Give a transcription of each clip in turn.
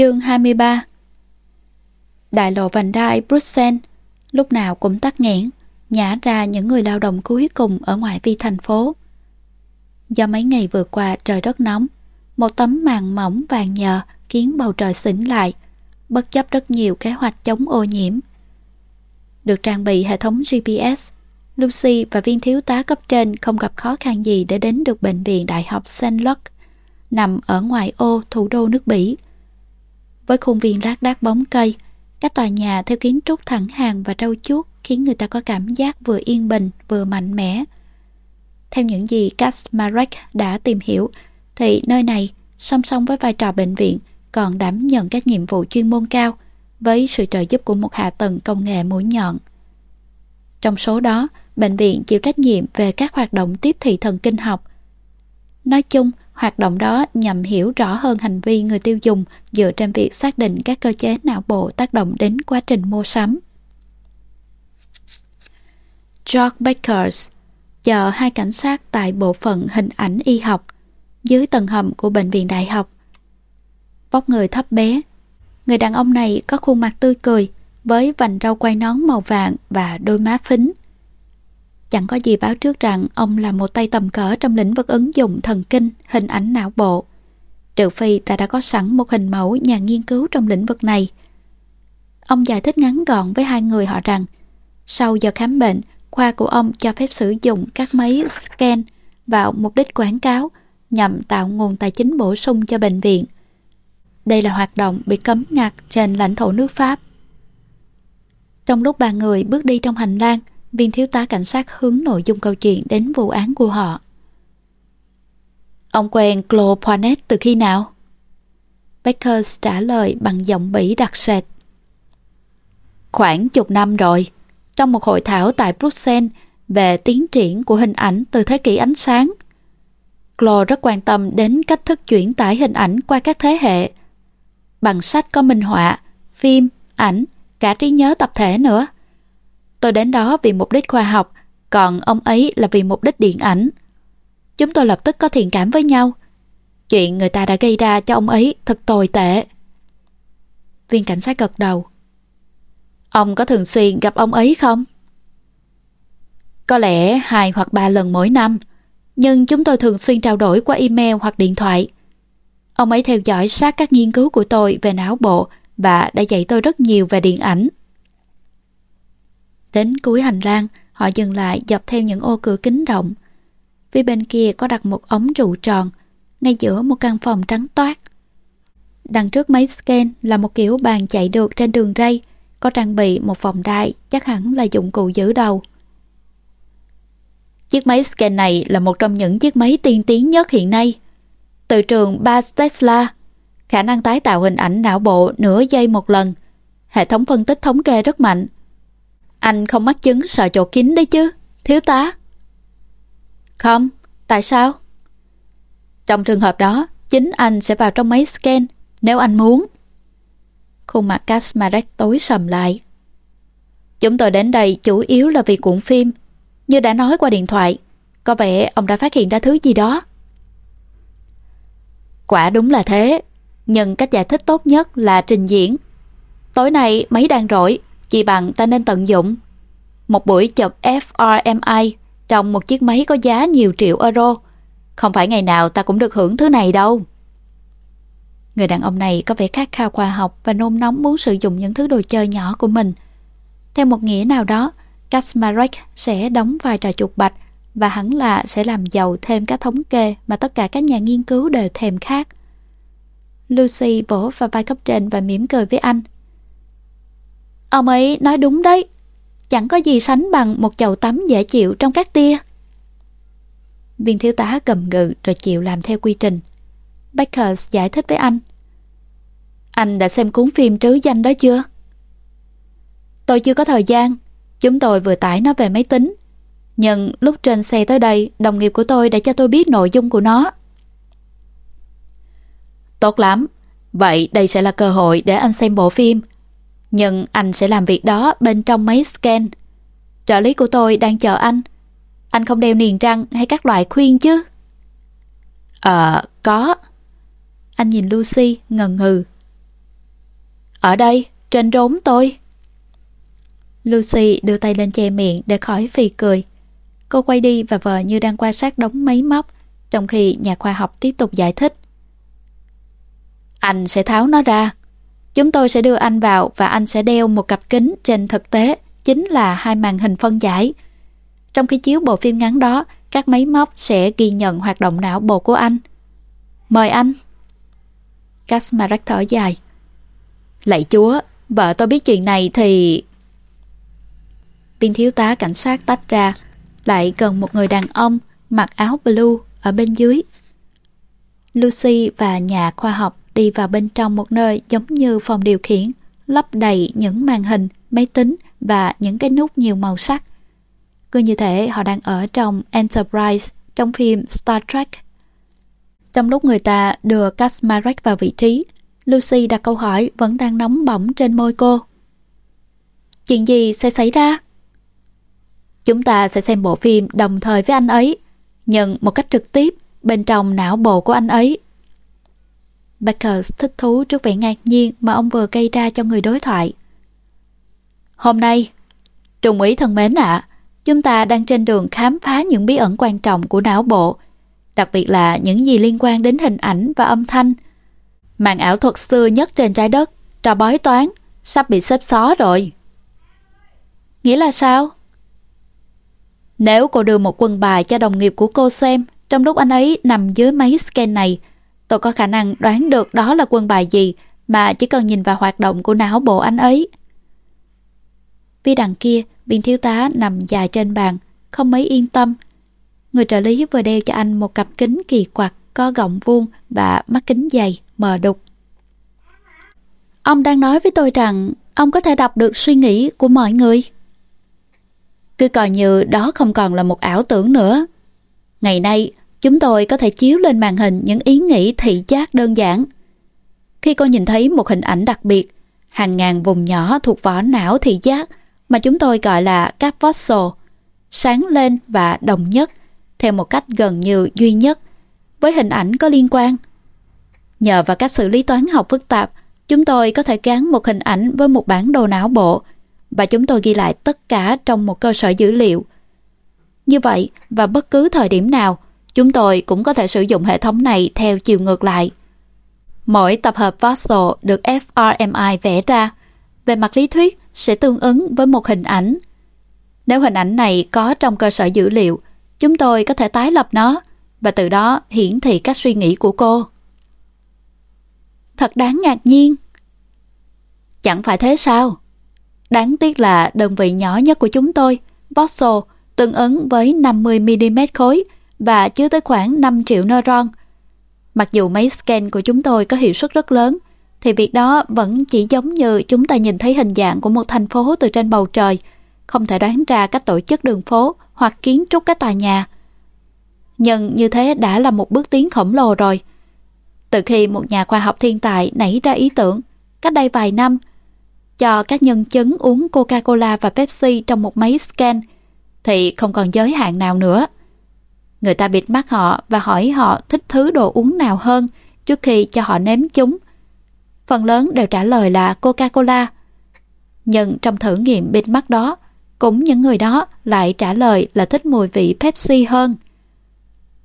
Chương 23 Đại lộ vành đai Bruxelles lúc nào cũng tắc nghẽn, nhả ra những người lao động cuối cùng ở ngoại vi thành phố. Do mấy ngày vừa qua trời rất nóng, một tấm màn mỏng vàng nhờ khiến bầu trời xỉn lại, bất chấp rất nhiều kế hoạch chống ô nhiễm. Được trang bị hệ thống GPS, Lucy và viên thiếu tá cấp trên không gặp khó khăn gì để đến được bệnh viện Đại học St. Luc, nằm ở ngoài ô thủ đô nước Bỉ. Với khuôn viên lác đác bóng cây, các tòa nhà theo kiến trúc thẳng hàng và trâu chuốt khiến người ta có cảm giác vừa yên bình vừa mạnh mẽ. Theo những gì Kasmarek đã tìm hiểu, thì nơi này, song song với vai trò bệnh viện, còn đảm nhận các nhiệm vụ chuyên môn cao với sự trợ giúp của một hạ tầng công nghệ mũi nhọn. Trong số đó, bệnh viện chịu trách nhiệm về các hoạt động tiếp thị thần kinh học. Nói chung, hoạt động đó nhằm hiểu rõ hơn hành vi người tiêu dùng dựa trên việc xác định các cơ chế não bộ tác động đến quá trình mua sắm. George Bakers chờ hai cảnh sát tại bộ phận hình ảnh y học dưới tầng hầm của bệnh viện đại học. Vóc người thấp bé, người đàn ông này có khuôn mặt tươi cười với vành rau quay nón màu vàng và đôi má phính. Chẳng có gì báo trước rằng ông là một tay tầm cỡ trong lĩnh vực ứng dụng thần kinh, hình ảnh não bộ. Trừ phi ta đã có sẵn một hình mẫu nhà nghiên cứu trong lĩnh vực này. Ông giải thích ngắn gọn với hai người họ rằng sau giờ khám bệnh, khoa của ông cho phép sử dụng các máy scan vào mục đích quảng cáo nhằm tạo nguồn tài chính bổ sung cho bệnh viện. Đây là hoạt động bị cấm ngặt trên lãnh thổ nước Pháp. Trong lúc ba người bước đi trong hành lang, viên thiếu tá cảnh sát hướng nội dung câu chuyện đến vụ án của họ. Ông quen Claude Poinet từ khi nào? Beckers trả lời bằng giọng bỉ đặc sệt. Khoảng chục năm rồi, trong một hội thảo tại Bruxelles về tiến triển của hình ảnh từ thế kỷ ánh sáng. Claude rất quan tâm đến cách thức chuyển tải hình ảnh qua các thế hệ. Bằng sách có minh họa, phim, ảnh, cả trí nhớ tập thể nữa. Tôi đến đó vì mục đích khoa học, còn ông ấy là vì mục đích điện ảnh. Chúng tôi lập tức có thiện cảm với nhau. Chuyện người ta đã gây ra cho ông ấy thật tồi tệ. Viên cảnh sát gật đầu. Ông có thường xuyên gặp ông ấy không? Có lẽ hai hoặc ba lần mỗi năm, nhưng chúng tôi thường xuyên trao đổi qua email hoặc điện thoại. Ông ấy theo dõi sát các nghiên cứu của tôi về não bộ và đã dạy tôi rất nhiều về điện ảnh. Đến cuối hành lang, họ dừng lại dọc theo những ô cửa kính rộng. Phía bên kia có đặt một ống trụ tròn, ngay giữa một căn phòng trắng toát. Đằng trước máy scan là một kiểu bàn chạy được trên đường ray, có trang bị một vòng đai, chắc hẳn là dụng cụ giữ đầu. Chiếc máy scan này là một trong những chiếc máy tiên tiến nhất hiện nay. Từ trường Bas Tesla, khả năng tái tạo hình ảnh não bộ nửa giây một lần. Hệ thống phân tích thống kê rất mạnh. Anh không mắc chứng sợ chỗ kín đấy chứ, thiếu tá. Không, tại sao? Trong trường hợp đó, chính anh sẽ vào trong máy scan nếu anh muốn. Khuôn mặt Kasmarek tối sầm lại. Chúng tôi đến đây chủ yếu là vì cuộn phim. Như đã nói qua điện thoại, có vẻ ông đã phát hiện ra thứ gì đó. Quả đúng là thế, nhưng cách giải thích tốt nhất là trình diễn. Tối nay máy đang rỗi, chỉ bằng ta nên tận dụng. Một buổi chụp FRMI trong một chiếc máy có giá nhiều triệu euro. Không phải ngày nào ta cũng được hưởng thứ này đâu. Người đàn ông này có vẻ khát khao khoa học và nôn nóng muốn sử dụng những thứ đồ chơi nhỏ của mình. Theo một nghĩa nào đó, Kasmarek sẽ đóng vai trò chuột bạch và hẳn là sẽ làm giàu thêm các thống kê mà tất cả các nhà nghiên cứu đều thèm khát. Lucy vỗ vào vai cấp trên và mỉm cười với anh. Ông ấy nói đúng đấy. Chẳng có gì sánh bằng một chậu tắm dễ chịu trong các tia. Viên thiếu tá cầm ngự rồi chịu làm theo quy trình. Baker giải thích với anh. Anh đã xem cuốn phim trứ danh đó chưa? Tôi chưa có thời gian. Chúng tôi vừa tải nó về máy tính. Nhưng lúc trên xe tới đây, đồng nghiệp của tôi đã cho tôi biết nội dung của nó. Tốt lắm. Vậy đây sẽ là cơ hội để anh xem bộ phim. Nhưng anh sẽ làm việc đó bên trong máy scan. Trợ lý của tôi đang chờ anh. Anh không đeo niềng răng hay các loại khuyên chứ? Ờ, có. Anh nhìn Lucy ngần ngừ. Ở đây, trên rốn tôi. Lucy đưa tay lên che miệng để khỏi phì cười. Cô quay đi và vợ như đang quan sát đống máy móc, trong khi nhà khoa học tiếp tục giải thích. Anh sẽ tháo nó ra. Chúng tôi sẽ đưa anh vào và anh sẽ đeo một cặp kính trên thực tế, chính là hai màn hình phân giải. Trong khi chiếu bộ phim ngắn đó, các máy móc sẽ ghi nhận hoạt động não bộ của anh. Mời anh. Kasmarek thở dài. Lạy chúa, vợ tôi biết chuyện này thì... Viên thiếu tá cảnh sát tách ra, lại gần một người đàn ông mặc áo blue ở bên dưới. Lucy và nhà khoa học đi vào bên trong một nơi giống như phòng điều khiển, lắp đầy những màn hình, máy tính và những cái nút nhiều màu sắc. Cứ như thể họ đang ở trong Enterprise trong phim Star Trek. Trong lúc người ta đưa Kasmarek vào vị trí, Lucy đặt câu hỏi vẫn đang nóng bỏng trên môi cô. Chuyện gì sẽ xảy ra? Chúng ta sẽ xem bộ phim đồng thời với anh ấy, nhận một cách trực tiếp bên trong não bộ của anh ấy. Becker thích thú trước vẻ ngạc nhiên mà ông vừa gây ra cho người đối thoại. Hôm nay, trùng ý thân mến ạ, chúng ta đang trên đường khám phá những bí ẩn quan trọng của não bộ, đặc biệt là những gì liên quan đến hình ảnh và âm thanh. Màn ảo thuật xưa nhất trên trái đất, trò bói toán, sắp bị xếp xó rồi. Nghĩa là sao? Nếu cô đưa một quần bài cho đồng nghiệp của cô xem, trong lúc anh ấy nằm dưới máy scan này, tôi có khả năng đoán được đó là quân bài gì mà chỉ cần nhìn vào hoạt động của não bộ anh ấy. Phía đằng kia, viên thiếu tá nằm dài trên bàn, không mấy yên tâm. Người trợ lý vừa đeo cho anh một cặp kính kỳ quặc có gọng vuông và mắt kính dày, mờ đục. Ông đang nói với tôi rằng ông có thể đọc được suy nghĩ của mọi người. Cứ coi như đó không còn là một ảo tưởng nữa. Ngày nay, chúng tôi có thể chiếu lên màn hình những ý nghĩ thị giác đơn giản. Khi cô nhìn thấy một hình ảnh đặc biệt, hàng ngàn vùng nhỏ thuộc vỏ não thị giác mà chúng tôi gọi là các voxel, sáng lên và đồng nhất, theo một cách gần như duy nhất, với hình ảnh có liên quan. Nhờ vào cách xử lý toán học phức tạp, chúng tôi có thể gắn một hình ảnh với một bản đồ não bộ và chúng tôi ghi lại tất cả trong một cơ sở dữ liệu. Như vậy, vào bất cứ thời điểm nào, chúng tôi cũng có thể sử dụng hệ thống này theo chiều ngược lại. Mỗi tập hợp voxel được fRMI vẽ ra, về mặt lý thuyết sẽ tương ứng với một hình ảnh. Nếu hình ảnh này có trong cơ sở dữ liệu, chúng tôi có thể tái lập nó và từ đó hiển thị các suy nghĩ của cô. Thật đáng ngạc nhiên. Chẳng phải thế sao? Đáng tiếc là đơn vị nhỏ nhất của chúng tôi, voxel, tương ứng với 50mm khối và chứa tới khoảng 5 triệu neuron. Mặc dù máy scan của chúng tôi có hiệu suất rất lớn, thì việc đó vẫn chỉ giống như chúng ta nhìn thấy hình dạng của một thành phố từ trên bầu trời, không thể đoán ra cách tổ chức đường phố hoặc kiến trúc các tòa nhà. Nhưng như thế đã là một bước tiến khổng lồ rồi. Từ khi một nhà khoa học thiên tài nảy ra ý tưởng, cách đây vài năm, cho các nhân chứng uống Coca-Cola và Pepsi trong một máy scan, thì không còn giới hạn nào nữa. Người ta bịt mắt họ và hỏi họ thích thứ đồ uống nào hơn trước khi cho họ nếm chúng. Phần lớn đều trả lời là Coca-Cola. Nhưng trong thử nghiệm bịt mắt đó, cũng những người đó lại trả lời là thích mùi vị Pepsi hơn.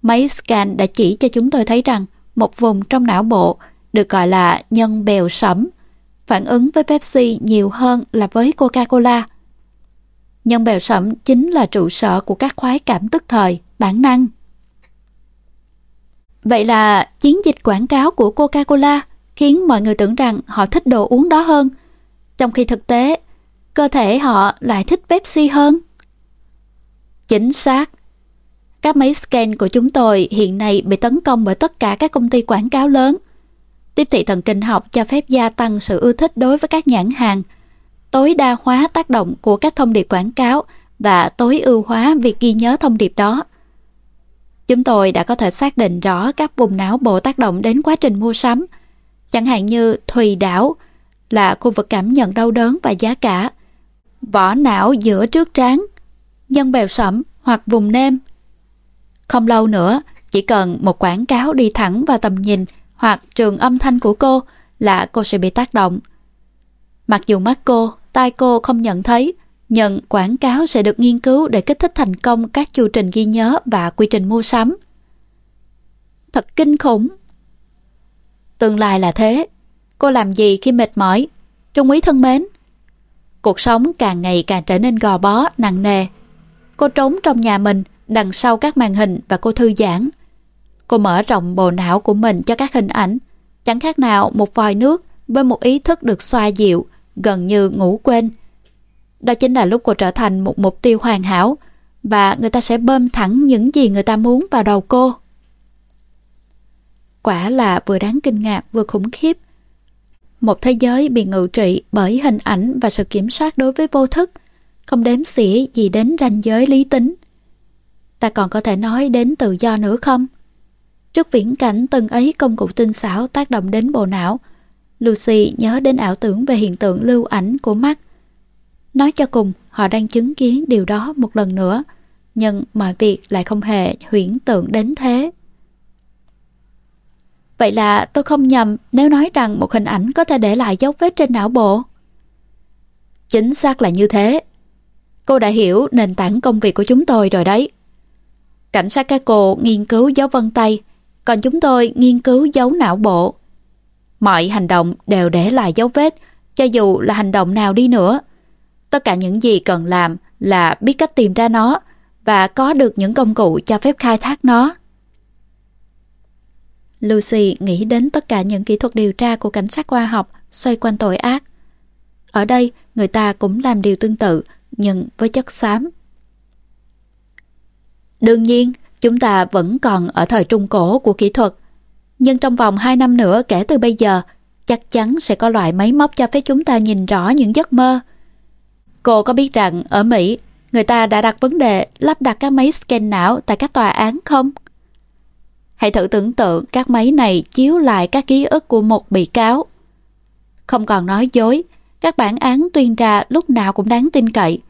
Máy scan đã chỉ cho chúng tôi thấy rằng một vùng trong não bộ được gọi là nhân bèo sẫm, phản ứng với Pepsi nhiều hơn là với Coca-Cola. Nhân bèo sẫm chính là trụ sở của các khoái cảm tức thời, bản năng. Vậy là chiến dịch quảng cáo của Coca-Cola khiến mọi người tưởng rằng họ thích đồ uống đó hơn, trong khi thực tế, cơ thể họ lại thích Pepsi hơn. Chính xác. Các máy scan của chúng tôi hiện nay bị tấn công bởi tất cả các công ty quảng cáo lớn. Tiếp thị thần kinh học cho phép gia tăng sự ưa thích đối với các nhãn hàng, tối đa hóa tác động của các thông điệp quảng cáo và tối ưu hóa việc ghi nhớ thông điệp đó. Chúng tôi đã có thể xác định rõ các vùng não bộ tác động đến quá trình mua sắm, chẳng hạn như Thùy Đảo là khu vực cảm nhận đau đớn và giá cả, vỏ não giữa trước trán, nhân bèo sẫm hoặc vùng nêm. Không lâu nữa, chỉ cần một quảng cáo đi thẳng vào tầm nhìn hoặc trường âm thanh của cô là cô sẽ bị tác động. Mặc dù mắt cô, tai cô không nhận thấy, nhận quảng cáo sẽ được nghiên cứu để kích thích thành công các chu trình ghi nhớ và quy trình mua sắm. Thật kinh khủng. Tương lai là thế. Cô làm gì khi mệt mỏi? Trung úy thân mến. Cuộc sống càng ngày càng trở nên gò bó, nặng nề. Cô trốn trong nhà mình, đằng sau các màn hình và cô thư giãn. Cô mở rộng bộ não của mình cho các hình ảnh, chẳng khác nào một vòi nước với một ý thức được xoa dịu, gần như ngủ quên. Đó chính là lúc cô trở thành một mục tiêu hoàn hảo và người ta sẽ bơm thẳng những gì người ta muốn vào đầu cô. Quả là vừa đáng kinh ngạc vừa khủng khiếp. Một thế giới bị ngự trị bởi hình ảnh và sự kiểm soát đối với vô thức, không đếm xỉa gì đến ranh giới lý tính. Ta còn có thể nói đến tự do nữa không? Trước viễn cảnh từng ấy công cụ tinh xảo tác động đến bộ não, Lucy nhớ đến ảo tưởng về hiện tượng lưu ảnh của mắt. Nói cho cùng, họ đang chứng kiến điều đó một lần nữa, nhưng mọi việc lại không hề huyễn tượng đến thế. Vậy là tôi không nhầm nếu nói rằng một hình ảnh có thể để lại dấu vết trên não bộ. Chính xác là như thế. Cô đã hiểu nền tảng công việc của chúng tôi rồi đấy. Cảnh sát các cô nghiên cứu dấu vân tay, còn chúng tôi nghiên cứu dấu não bộ. Mọi hành động đều để lại dấu vết, cho dù là hành động nào đi nữa. Tất cả những gì cần làm là biết cách tìm ra nó và có được những công cụ cho phép khai thác nó. Lucy nghĩ đến tất cả những kỹ thuật điều tra của cảnh sát khoa học xoay quanh tội ác. Ở đây, người ta cũng làm điều tương tự, nhưng với chất xám. Đương nhiên, chúng ta vẫn còn ở thời trung cổ của kỹ thuật. Nhưng trong vòng 2 năm nữa kể từ bây giờ, chắc chắn sẽ có loại máy móc cho phép chúng ta nhìn rõ những giấc mơ. Cô có biết rằng ở Mỹ, người ta đã đặt vấn đề lắp đặt các máy scan não tại các tòa án không? Hãy thử tưởng tượng các máy này chiếu lại các ký ức của một bị cáo. Không còn nói dối, các bản án tuyên ra lúc nào cũng đáng tin cậy.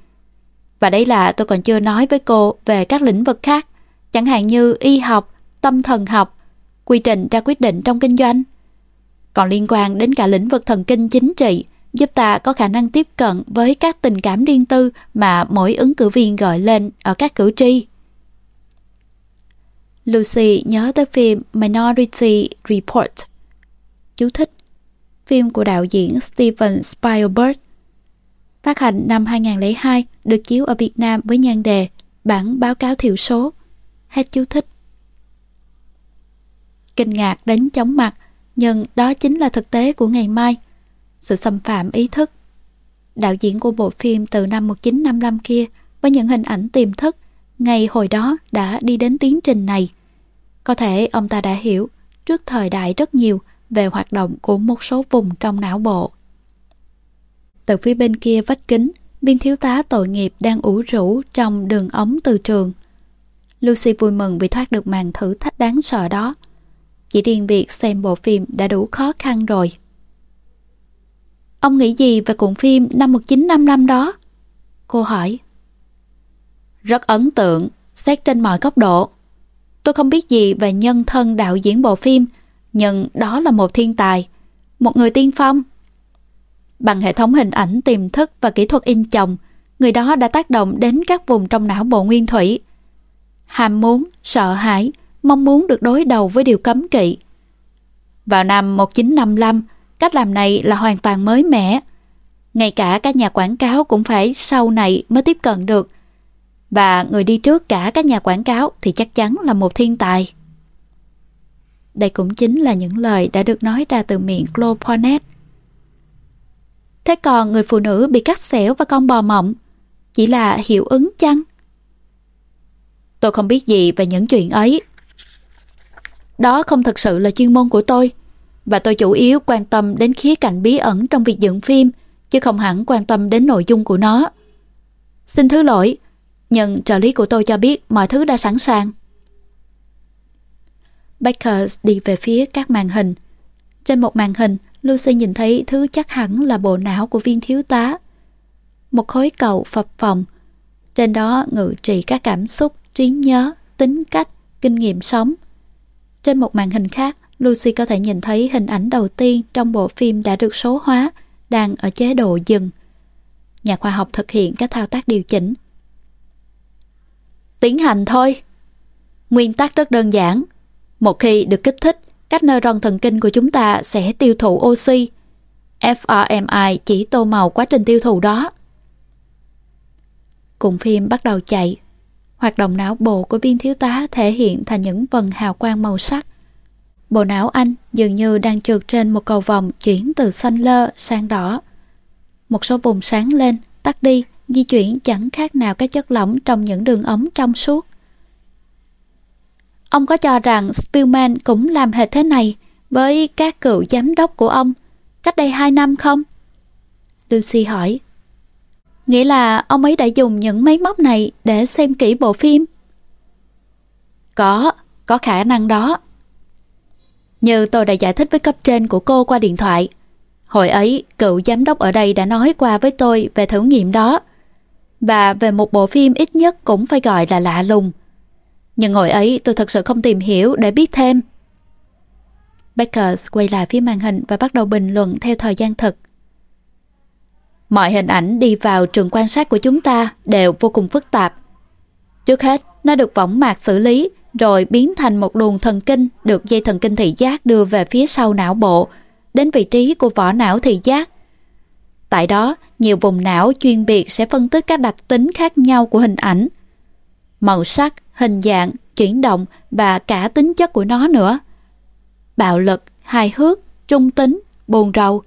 Và đây là tôi còn chưa nói với cô về các lĩnh vực khác, chẳng hạn như y học, tâm thần học, quy trình ra quyết định trong kinh doanh. Còn liên quan đến cả lĩnh vực thần kinh chính trị, giúp ta có khả năng tiếp cận với các tình cảm riêng tư mà mỗi ứng cử viên gọi lên ở các cử tri. Lucy nhớ tới phim Minority Report. Chú thích Phim của đạo diễn Steven Spielberg. Phát hành năm 2002, được chiếu ở Việt Nam với nhan đề Bản báo cáo thiểu số. Hết chú thích. Kinh ngạc đến chóng mặt, nhưng đó chính là thực tế của ngày mai. Sự xâm phạm ý thức. Đạo diễn của bộ phim từ năm 1955 kia với những hình ảnh tiềm thức ngày hồi đó đã đi đến tiến trình này. Có thể ông ta đã hiểu trước thời đại rất nhiều về hoạt động của một số vùng trong não bộ. Từ phía bên kia vách kính, viên thiếu tá tội nghiệp đang ủ rũ trong đường ống từ trường. Lucy vui mừng vì thoát được màn thử thách đáng sợ đó. Chỉ riêng việc xem bộ phim đã đủ khó khăn rồi. Ông nghĩ gì về cuộn phim năm 1955 đó? Cô hỏi. Rất ấn tượng, xét trên mọi góc độ. Tôi không biết gì về nhân thân đạo diễn bộ phim, nhưng đó là một thiên tài, một người tiên phong. Bằng hệ thống hình ảnh tiềm thức và kỹ thuật in chồng, người đó đã tác động đến các vùng trong não bộ nguyên thủy. Ham muốn, sợ hãi, mong muốn được đối đầu với điều cấm kỵ. Vào năm 1955, cách làm này là hoàn toàn mới mẻ. Ngay cả các nhà quảng cáo cũng phải sau này mới tiếp cận được. Và người đi trước cả các nhà quảng cáo thì chắc chắn là một thiên tài. Đây cũng chính là những lời đã được nói ra từ miệng Claude Pornet. Thế còn người phụ nữ bị cắt xẻo và con bò mộng, chỉ là hiệu ứng chăng? Tôi không biết gì về những chuyện ấy. Đó không thực sự là chuyên môn của tôi, và tôi chủ yếu quan tâm đến khía cạnh bí ẩn trong việc dựng phim, chứ không hẳn quan tâm đến nội dung của nó. Xin thứ lỗi, nhưng trợ lý của tôi cho biết mọi thứ đã sẵn sàng. Baker đi về phía các màn hình. Trên một màn hình, Lucy nhìn thấy thứ chắc hẳn là bộ não của viên thiếu tá. Một khối cầu phập phồng. Trên đó ngự trị các cảm xúc, trí nhớ, tính cách, kinh nghiệm sống. Trên một màn hình khác, Lucy có thể nhìn thấy hình ảnh đầu tiên trong bộ phim đã được số hóa, đang ở chế độ dừng. Nhà khoa học thực hiện các thao tác điều chỉnh. Tiến hành thôi. Nguyên tắc rất đơn giản. Một khi được kích thích, các neuron thần kinh của chúng ta sẽ tiêu thụ oxy. fMRI chỉ tô màu quá trình tiêu thụ đó. Cùng phim bắt đầu chạy. Hoạt động não bộ của viên thiếu tá thể hiện thành những vần hào quang màu sắc. Bộ não anh dường như đang trượt trên một cầu vòng chuyển từ xanh lơ sang đỏ. Một số vùng sáng lên, tắt đi, di chuyển chẳng khác nào các chất lỏng trong những đường ống trong suốt. Ông có cho rằng Spielman cũng làm hệt thế này với các cựu giám đốc của ông cách đây 2 năm không? Lucy hỏi. Nghĩa là ông ấy đã dùng những máy móc này để xem kỹ bộ phim? Có, có khả năng đó. Như tôi đã giải thích với cấp trên của cô qua điện thoại. Hồi ấy, cựu giám đốc ở đây đã nói qua với tôi về thử nghiệm đó. Và về một bộ phim ít nhất cũng phải gọi là lạ lùng. Nhưng hồi ấy tôi thật sự không tìm hiểu để biết thêm. Beckers quay lại phía màn hình và bắt đầu bình luận theo thời gian thực. Mọi hình ảnh đi vào trường quan sát của chúng ta đều vô cùng phức tạp. Trước hết, nó được võng mạc xử lý, rồi biến thành một luồng thần kinh được dây thần kinh thị giác đưa về phía sau não bộ, đến vị trí của vỏ não thị giác. Tại đó, nhiều vùng não chuyên biệt sẽ phân tích các đặc tính khác nhau của hình ảnh. Màu sắc, hình dạng, chuyển động và cả tính chất của nó nữa. Bạo lực, hài hước, trung tính, buồn rầu,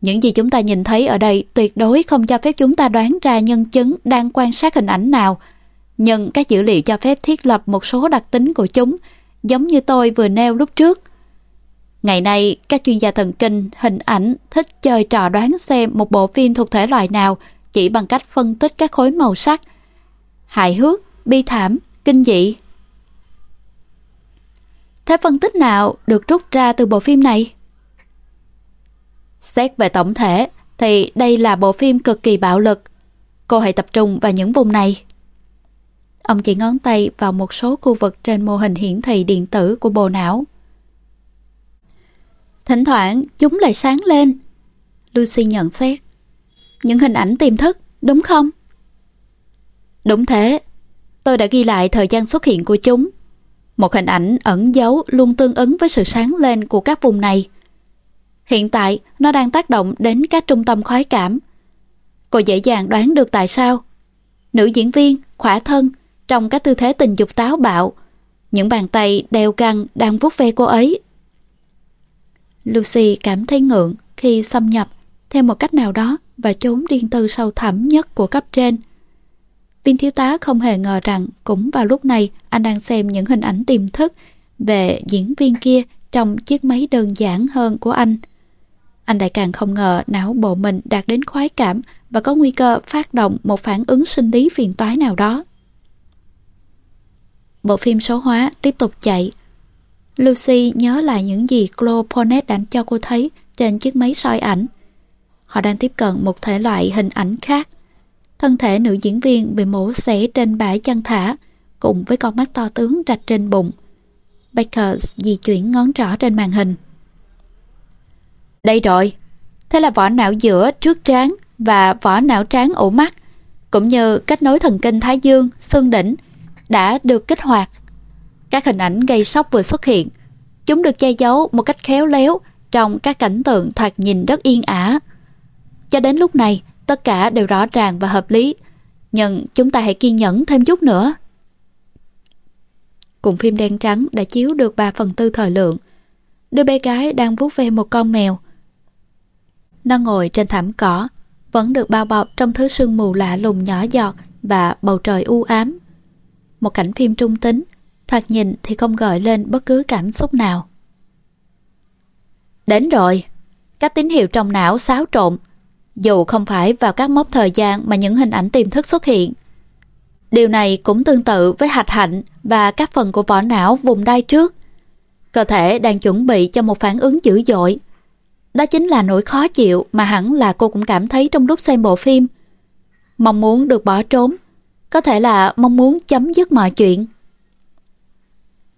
những gì chúng ta nhìn thấy ở đây tuyệt đối không cho phép chúng ta đoán ra nhân chứng đang quan sát hình ảnh nào. Nhưng các dữ liệu cho phép thiết lập một số đặc tính của chúng, giống như tôi vừa nêu lúc trước. Ngày nay, các chuyên gia thần kinh, hình ảnh thích chơi trò đoán xem một bộ phim thuộc thể loại nào chỉ bằng cách phân tích các khối màu sắc. Hài hước, bi thảm, kinh dị. Thế phân tích nào được rút ra từ bộ phim này? Xét về tổng thể thì đây là bộ phim cực kỳ bạo lực. Cô hãy tập trung vào những vùng này. Ông chỉ ngón tay vào một số khu vực trên mô hình hiển thị điện tử của bộ não. Thỉnh thoảng chúng lại sáng lên. Lucy nhận xét. Những hình ảnh tiềm thức, đúng không? Đúng thế. Tôi đã ghi lại thời gian xuất hiện của chúng. Một hình ảnh ẩn giấu luôn tương ứng với sự sáng lên của các vùng này. Hiện tại, nó đang tác động đến các trung tâm khoái cảm. Cô dễ dàng đoán được tại sao. Nữ diễn viên, khỏa thân, trong các tư thế tình dục táo bạo, những bàn tay đeo găng đang vuốt ve cô ấy. Lucy cảm thấy ngượng khi xâm nhập theo một cách nào đó và trốn điên tư sâu thẳm nhất của cấp trên. Viên thiếu tá không hề ngờ rằng cũng vào lúc này anh đang xem những hình ảnh tiềm thức về diễn viên kia trong chiếc máy đơn giản hơn của anh. Anh lại càng không ngờ não bộ mình đạt đến khoái cảm và có nguy cơ phát động một phản ứng sinh lý phiền toái nào đó. Bộ phim số hóa tiếp tục chạy. Lucy nhớ lại những gì Chloe Ponet đã cho cô thấy trên chiếc máy soi ảnh. Họ đang tiếp cận một thể loại hình ảnh khác. Thân thể nữ diễn viên bị mổ xẻ trên bãi chăn thả, cùng với con mắt to tướng rạch trên bụng. Baker di chuyển ngón trỏ trên màn hình. Đây rồi. Thế là vỏ não giữa trước trán và vỏ não trán ổ mắt, cũng như kết nối thần kinh thái dương, xương đỉnh, đã được kích hoạt. Các hình ảnh gây sốc vừa xuất hiện. Chúng được che giấu một cách khéo léo trong các cảnh tượng thoạt nhìn rất yên ả. Cho đến lúc này, tất cả đều rõ ràng và hợp lý. Nhưng chúng ta hãy kiên nhẫn thêm chút nữa. Cùng phim đen trắng đã chiếu được 3 phần tư thời lượng. Đứa bé gái đang vuốt ve một con mèo nó ngồi trên thảm cỏ, vẫn được bao bọc trong thứ sương mù lạ lùng nhỏ giọt và bầu trời u ám. Một cảnh phim trung tính, thoạt nhìn thì không gợi lên bất cứ cảm xúc nào. Đến rồi, các tín hiệu trong não xáo trộn, dù không phải vào các mốc thời gian mà những hình ảnh tiềm thức xuất hiện. Điều này cũng tương tự với hạch hạnh và các phần của vỏ não vùng đai trước. Cơ thể đang chuẩn bị cho một phản ứng dữ dội đó chính là nỗi khó chịu mà hẳn là cô cũng cảm thấy trong lúc xem bộ phim. Mong muốn được bỏ trốn, có thể là mong muốn chấm dứt mọi chuyện.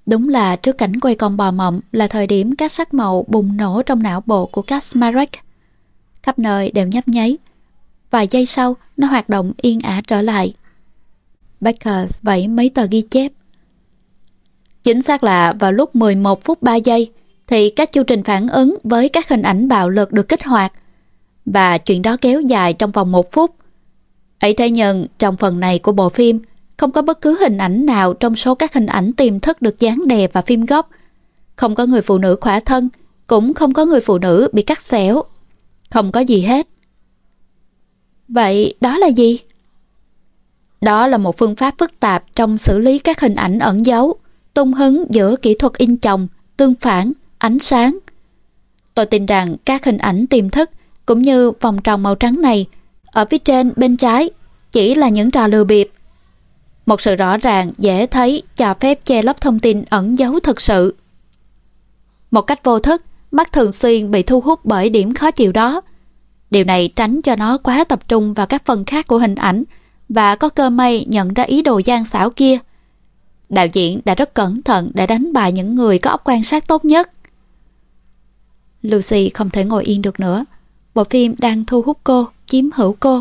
Đúng là trước cảnh quay con bò mộng là thời điểm các sắc màu bùng nổ trong não bộ của Kasmarek. khắp nơi đều nhấp nháy. Vài giây sau, nó hoạt động yên ả trở lại. Baker vẫy mấy tờ ghi chép. Chính xác là vào lúc 11 phút 3 giây thì các chu trình phản ứng với các hình ảnh bạo lực được kích hoạt và chuyện đó kéo dài trong vòng một phút. Ấy thế nhưng trong phần này của bộ phim không có bất cứ hình ảnh nào trong số các hình ảnh tiềm thức được dán đè và phim gốc. Không có người phụ nữ khỏa thân, cũng không có người phụ nữ bị cắt xẻo. Không có gì hết. Vậy đó là gì? Đó là một phương pháp phức tạp trong xử lý các hình ảnh ẩn dấu, tung hứng giữa kỹ thuật in chồng, tương phản, ánh sáng. Tôi tin rằng các hình ảnh tiềm thức cũng như vòng tròn màu trắng này ở phía trên bên trái chỉ là những trò lừa bịp. Một sự rõ ràng dễ thấy cho phép che lấp thông tin ẩn giấu thực sự. Một cách vô thức, mắt thường xuyên bị thu hút bởi điểm khó chịu đó. Điều này tránh cho nó quá tập trung vào các phần khác của hình ảnh và có cơ may nhận ra ý đồ gian xảo kia. Đạo diễn đã rất cẩn thận để đánh bại những người có óc quan sát tốt nhất. Lucy không thể ngồi yên được nữa. Bộ phim đang thu hút cô, chiếm hữu cô.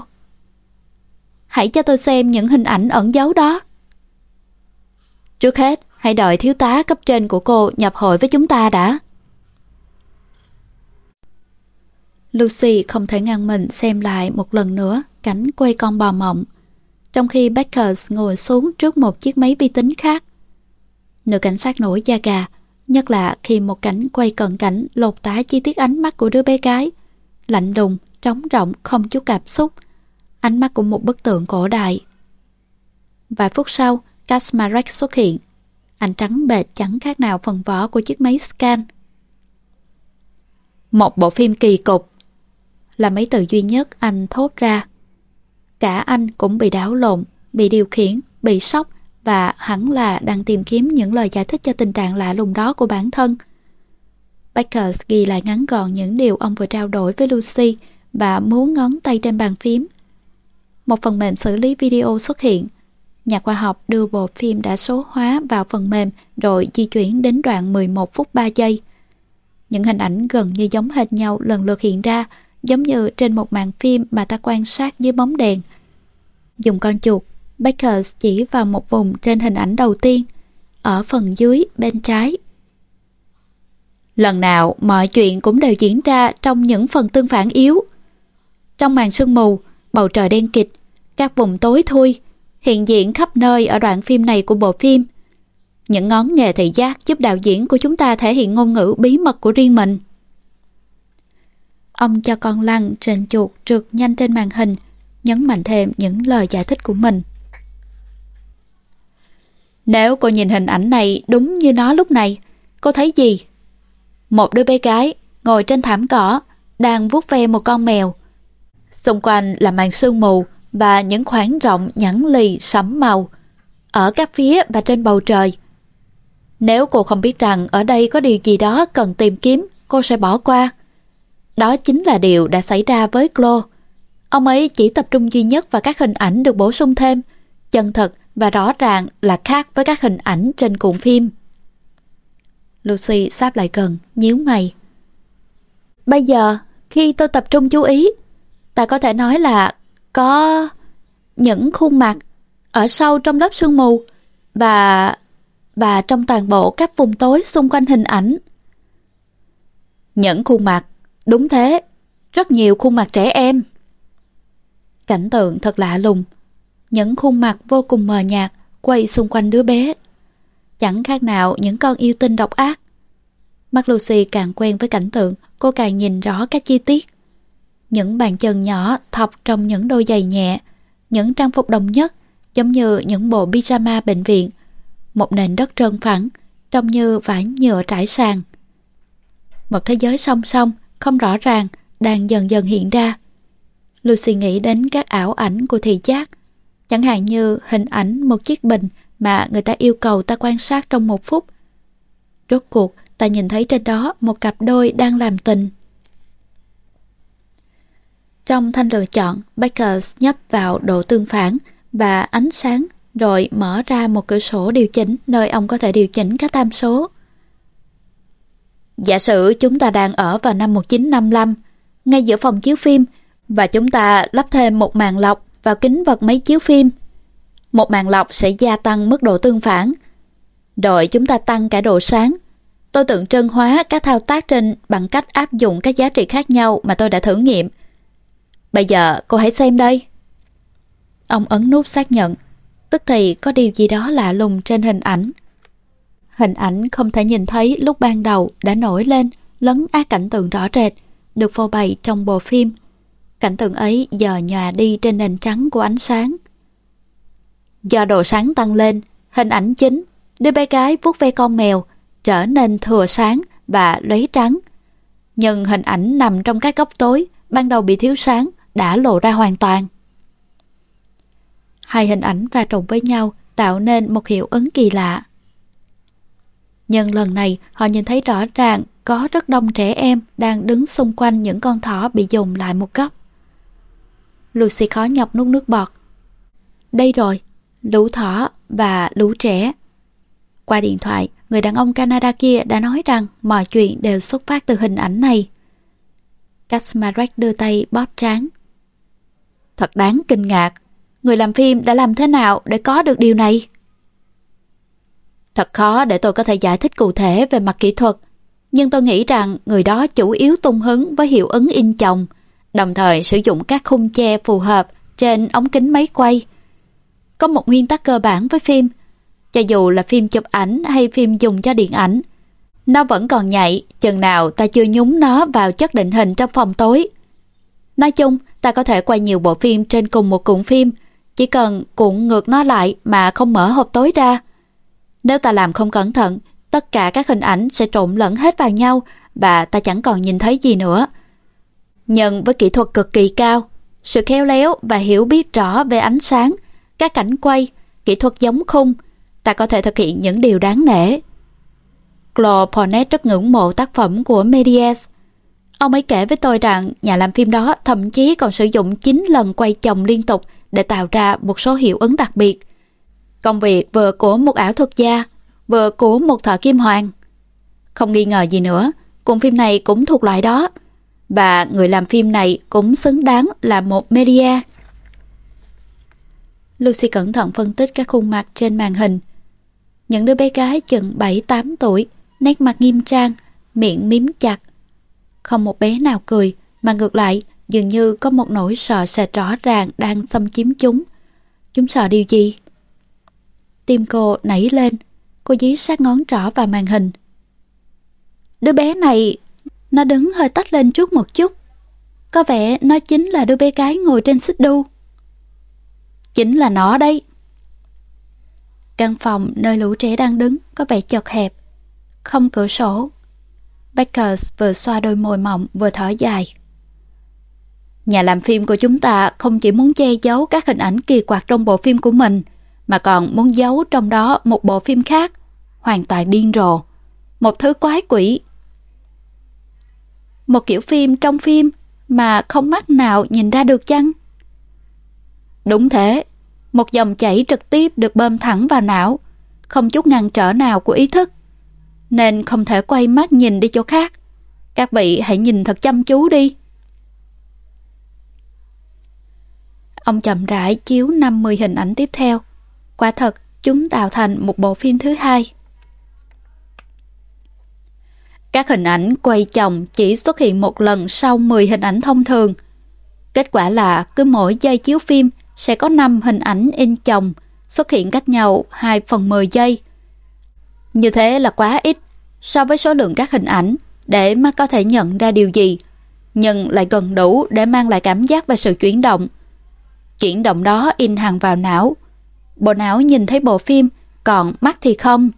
Hãy cho tôi xem những hình ảnh ẩn giấu đó. Trước hết, hãy đợi thiếu tá cấp trên của cô nhập hội với chúng ta đã. Lucy không thể ngăn mình xem lại một lần nữa cảnh quay con bò mộng, trong khi Beckers ngồi xuống trước một chiếc máy vi tính khác. Nữ cảnh sát nổi da gà, nhất là khi một cảnh quay cận cảnh lột tả chi tiết ánh mắt của đứa bé gái, lạnh đùng, trống rỗng, không chút cảm xúc, ánh mắt của một bức tượng cổ đại. Vài phút sau, Kasmarek xuất hiện. Anh trắng bệt chẳng khác nào phần vỏ của chiếc máy scan. Một bộ phim kỳ cục là mấy từ duy nhất anh thốt ra. Cả anh cũng bị đảo lộn, bị điều khiển, bị sốc và hẳn là đang tìm kiếm những lời giải thích cho tình trạng lạ lùng đó của bản thân. Baker ghi lại ngắn gọn những điều ông vừa trao đổi với Lucy và múa ngón tay trên bàn phím. Một phần mềm xử lý video xuất hiện. Nhà khoa học đưa bộ phim đã số hóa vào phần mềm rồi di chuyển đến đoạn 11 phút 3 giây. Những hình ảnh gần như giống hệt nhau lần lượt hiện ra, giống như trên một màn phim mà ta quan sát dưới bóng đèn. Dùng con chuột, Baker chỉ vào một vùng trên hình ảnh đầu tiên, ở phần dưới bên trái. Lần nào mọi chuyện cũng đều diễn ra trong những phần tương phản yếu. Trong màn sương mù, bầu trời đen kịch, các vùng tối thui, hiện diện khắp nơi ở đoạn phim này của bộ phim. Những ngón nghề thị giác giúp đạo diễn của chúng ta thể hiện ngôn ngữ bí mật của riêng mình. Ông cho con lăn trên chuột trượt nhanh trên màn hình, nhấn mạnh thêm những lời giải thích của mình. Nếu cô nhìn hình ảnh này đúng như nó lúc này, cô thấy gì? Một đứa bé gái ngồi trên thảm cỏ, đang vuốt ve một con mèo. Xung quanh là màn sương mù và những khoảng rộng nhẵn lì sẫm màu ở các phía và trên bầu trời. Nếu cô không biết rằng ở đây có điều gì đó cần tìm kiếm, cô sẽ bỏ qua. Đó chính là điều đã xảy ra với Chloe. Ông ấy chỉ tập trung duy nhất vào các hình ảnh được bổ sung thêm, chân thật và rõ ràng là khác với các hình ảnh trên cuộn phim. Lucy sáp lại gần, nhíu mày. Bây giờ, khi tôi tập trung chú ý, ta có thể nói là có những khuôn mặt ở sâu trong lớp sương mù và và trong toàn bộ các vùng tối xung quanh hình ảnh. Những khuôn mặt, đúng thế, rất nhiều khuôn mặt trẻ em. Cảnh tượng thật lạ lùng, những khuôn mặt vô cùng mờ nhạt quay xung quanh đứa bé. Chẳng khác nào những con yêu tinh độc ác. Mắt Lucy càng quen với cảnh tượng, cô càng nhìn rõ các chi tiết. Những bàn chân nhỏ thọc trong những đôi giày nhẹ, những trang phục đồng nhất, giống như những bộ pyjama bệnh viện. Một nền đất trơn phẳng, trông như vải nhựa trải sàn. Một thế giới song song, không rõ ràng, đang dần dần hiện ra. Lucy nghĩ đến các ảo ảnh của thị giác, chẳng hạn như hình ảnh một chiếc bình mà người ta yêu cầu ta quan sát trong một phút. Rốt cuộc, ta nhìn thấy trên đó một cặp đôi đang làm tình. Trong thanh lựa chọn, Baker nhấp vào độ tương phản và ánh sáng rồi mở ra một cửa sổ điều chỉnh nơi ông có thể điều chỉnh các tham số. Giả sử chúng ta đang ở vào năm 1955 ngay giữa phòng chiếu phim, và chúng ta lắp thêm một màn lọc vào kính vật máy chiếu phim. Một màn lọc sẽ gia tăng mức độ tương phản. Đội chúng ta tăng cả độ sáng. Tôi tượng trưng hóa các thao tác trên bằng cách áp dụng các giá trị khác nhau mà tôi đã thử nghiệm. Bây giờ cô hãy xem đây. Ông ấn nút xác nhận. Tức thì có điều gì đó lạ lùng trên hình ảnh. Hình ảnh không thể nhìn thấy lúc ban đầu đã nổi lên, lấn át cảnh tượng rõ rệt, được phô bày trong bộ phim. Cảnh tượng ấy dò nhòa đi trên nền trắng của ánh sáng. Do độ sáng tăng lên, hình ảnh chính, đứa bé gái vuốt ve con mèo, trở nên thừa sáng và lấy trắng. Nhưng hình ảnh nằm trong cái góc tối, ban đầu bị thiếu sáng, đã lộ ra hoàn toàn. Hai hình ảnh va trộn với nhau tạo nên một hiệu ứng kỳ lạ. Nhưng lần này họ nhìn thấy rõ ràng có rất đông trẻ em đang đứng xung quanh những con thỏ bị dùng lại một góc. Lucy khó nhọc nuốt nước bọt. Đây rồi, lũ thỏ và lũ trẻ. Qua điện thoại, người đàn ông Canada kia đã nói rằng mọi chuyện đều xuất phát từ hình ảnh này. Kasmarek đưa tay bóp trán. Thật đáng kinh ngạc, người làm phim đã làm thế nào để có được điều này? Thật khó để tôi có thể giải thích cụ thể về mặt kỹ thuật, nhưng tôi nghĩ rằng người đó chủ yếu tung hứng với hiệu ứng in chồng, đồng thời sử dụng các khung che phù hợp trên ống kính máy quay. Có một nguyên tắc cơ bản với phim, cho dù là phim chụp ảnh hay phim dùng cho điện ảnh, nó vẫn còn nhạy chừng nào ta chưa nhúng nó vào chất định hình trong phòng tối. Nói chung, ta có thể quay nhiều bộ phim trên cùng một cuộn phim, chỉ cần cuộn ngược nó lại mà không mở hộp tối ra. Nếu ta làm không cẩn thận, tất cả các hình ảnh sẽ trộn lẫn hết vào nhau và ta chẳng còn nhìn thấy gì nữa nhận với kỹ thuật cực kỳ cao, sự khéo léo và hiểu biết rõ về ánh sáng, các cảnh quay, kỹ thuật giống khung, ta có thể thực hiện những điều đáng nể. Claude Pornet rất ngưỡng mộ tác phẩm của Méliès. Ông ấy kể với tôi rằng nhà làm phim đó thậm chí còn sử dụng 9 lần quay chồng liên tục để tạo ra một số hiệu ứng đặc biệt. Công việc vừa của một ảo thuật gia, vừa của một thợ kim hoàng. Không nghi ngờ gì nữa, cuộn phim này cũng thuộc loại đó. Và người làm phim này cũng xứng đáng là một media. Lucy cẩn thận phân tích các khuôn mặt trên màn hình. Những đứa bé gái chừng 7-8 tuổi, nét mặt nghiêm trang, miệng miếm chặt. Không một bé nào cười, mà ngược lại dường như có một nỗi sợ sệt rõ ràng đang xâm chiếm chúng. Chúng sợ điều gì? Tim cô nảy lên, cô dí sát ngón trỏ vào màn hình. Đứa bé này, nó đứng hơi tách lên chút một chút. Có vẻ nó chính là đứa bé gái ngồi trên xích đu. Chính là nó đây. Căn phòng nơi lũ trẻ đang đứng có vẻ chật hẹp, không cửa sổ. Beckers vừa xoa đôi môi mỏng vừa thở dài. Nhà làm phim của chúng ta không chỉ muốn che giấu các hình ảnh kỳ quặc trong bộ phim của mình, mà còn muốn giấu trong đó một bộ phim khác, hoàn toàn điên rồ, một thứ quái quỷ. Một kiểu phim trong phim mà không mắt nào nhìn ra được chăng? Đúng thế, một dòng chảy trực tiếp được bơm thẳng vào não, không chút ngăn trở nào của ý thức, nên không thể quay mắt nhìn đi chỗ khác. Các vị hãy nhìn thật chăm chú đi. Ông chậm rãi chiếu 50 hình ảnh tiếp theo. Quả thật, chúng tạo thành một bộ phim thứ hai. Các hình ảnh quay chồng chỉ xuất hiện một lần sau 10 hình ảnh thông thường. Kết quả là cứ mỗi giây chiếu phim sẽ có 5 hình ảnh in chồng xuất hiện cách nhau 2 phần 10 giây. Như thế là quá ít so với số lượng các hình ảnh để mắt có thể nhận ra điều gì, nhưng lại gần đủ để mang lại cảm giác và sự chuyển động. Chuyển động đó in hàng vào não. Bộ não nhìn thấy bộ phim, còn mắt thì không.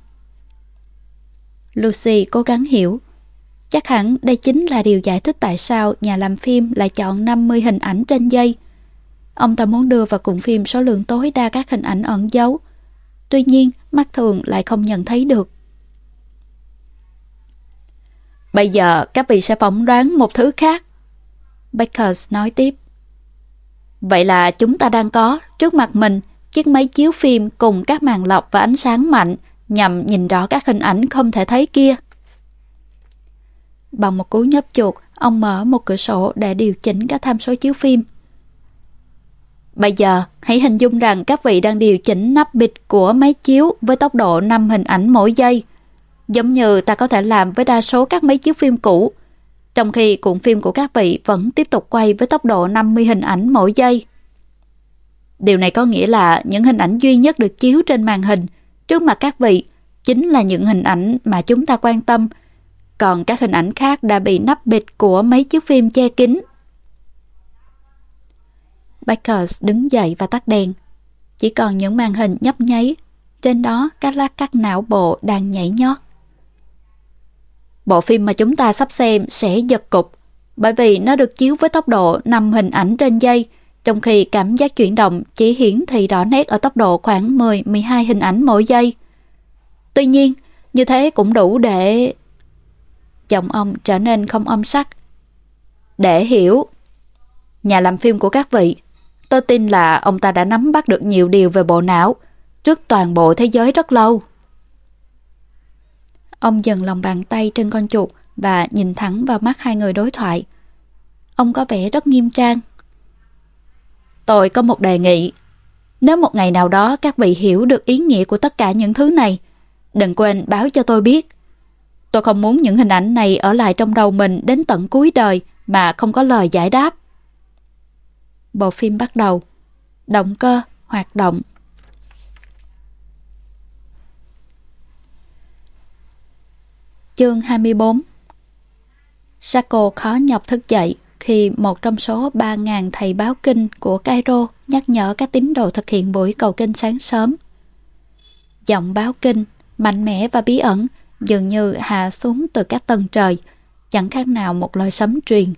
Lucy cố gắng hiểu. Chắc hẳn đây chính là điều giải thích tại sao nhà làm phim lại chọn 50 hình ảnh trên dây. Ông ta muốn đưa vào cuộn phim số lượng tối đa các hình ảnh ẩn giấu. Tuy nhiên, mắt thường lại không nhận thấy được. Bây giờ các vị sẽ phỏng đoán một thứ khác. Bakers nói tiếp. Vậy là chúng ta đang có trước mặt mình chiếc máy chiếu phim cùng các màn lọc và ánh sáng mạnh nhằm nhìn rõ các hình ảnh không thể thấy kia. Bằng một cú nhấp chuột, Ông mở một cửa sổ để điều chỉnh các tham số chiếu phim. Bây giờ, hãy hình dung rằng các vị đang điều chỉnh nắp bịt của máy chiếu với tốc độ 5 hình ảnh mỗi giây. Giống như ta có thể làm với đa số các máy chiếu phim cũ, trong khi cuộn phim của các vị vẫn tiếp tục quay với tốc độ 50 hình ảnh mỗi giây. Điều này có nghĩa là những hình ảnh duy nhất được chiếu trên màn hình trước mặt các vị chính là những hình ảnh mà chúng ta quan tâm, còn các hình ảnh khác đã bị nắp bịch của mấy chiếc phim che kín. Bakers đứng dậy và tắt đèn. Chỉ còn những màn hình nhấp nháy, trên đó các lát cắt não bộ đang nhảy nhót. Bộ phim mà chúng ta sắp xem sẽ giật cục, bởi vì nó được chiếu với tốc độ 5 hình ảnh trên giây, trong khi cảm giác chuyển động chỉ hiển thị rõ nét ở tốc độ khoảng 10-12 hình ảnh mỗi giây. Tuy nhiên, như thế cũng đủ để... Giọng ông trở nên không âm sắc. Để hiểu, nhà làm phim của các vị, tôi tin là ông ta đã nắm bắt được nhiều điều về bộ não trước toàn bộ thế giới rất lâu. Ông dần lòng bàn tay trên con chuột và nhìn thẳng vào mắt hai người đối thoại. Ông có vẻ rất nghiêm trang. Tôi có một đề nghị. Nếu một ngày nào đó các vị hiểu được ý nghĩa của tất cả những thứ này, đừng quên báo cho tôi biết. Tôi không muốn những hình ảnh này ở lại trong đầu mình đến tận cuối đời mà không có lời giải đáp. Bộ phim bắt đầu. Động cơ, hoạt động. Chương 24 Sako khó nhọc thức dậy khi một trong số 3.000 thầy báo kinh của Cairo nhắc nhở các tín đồ thực hiện buổi cầu kinh sáng sớm. Giọng báo kinh, mạnh mẽ và bí ẩn, dường như hạ xuống từ các tầng trời, chẳng khác nào một loài sấm truyền.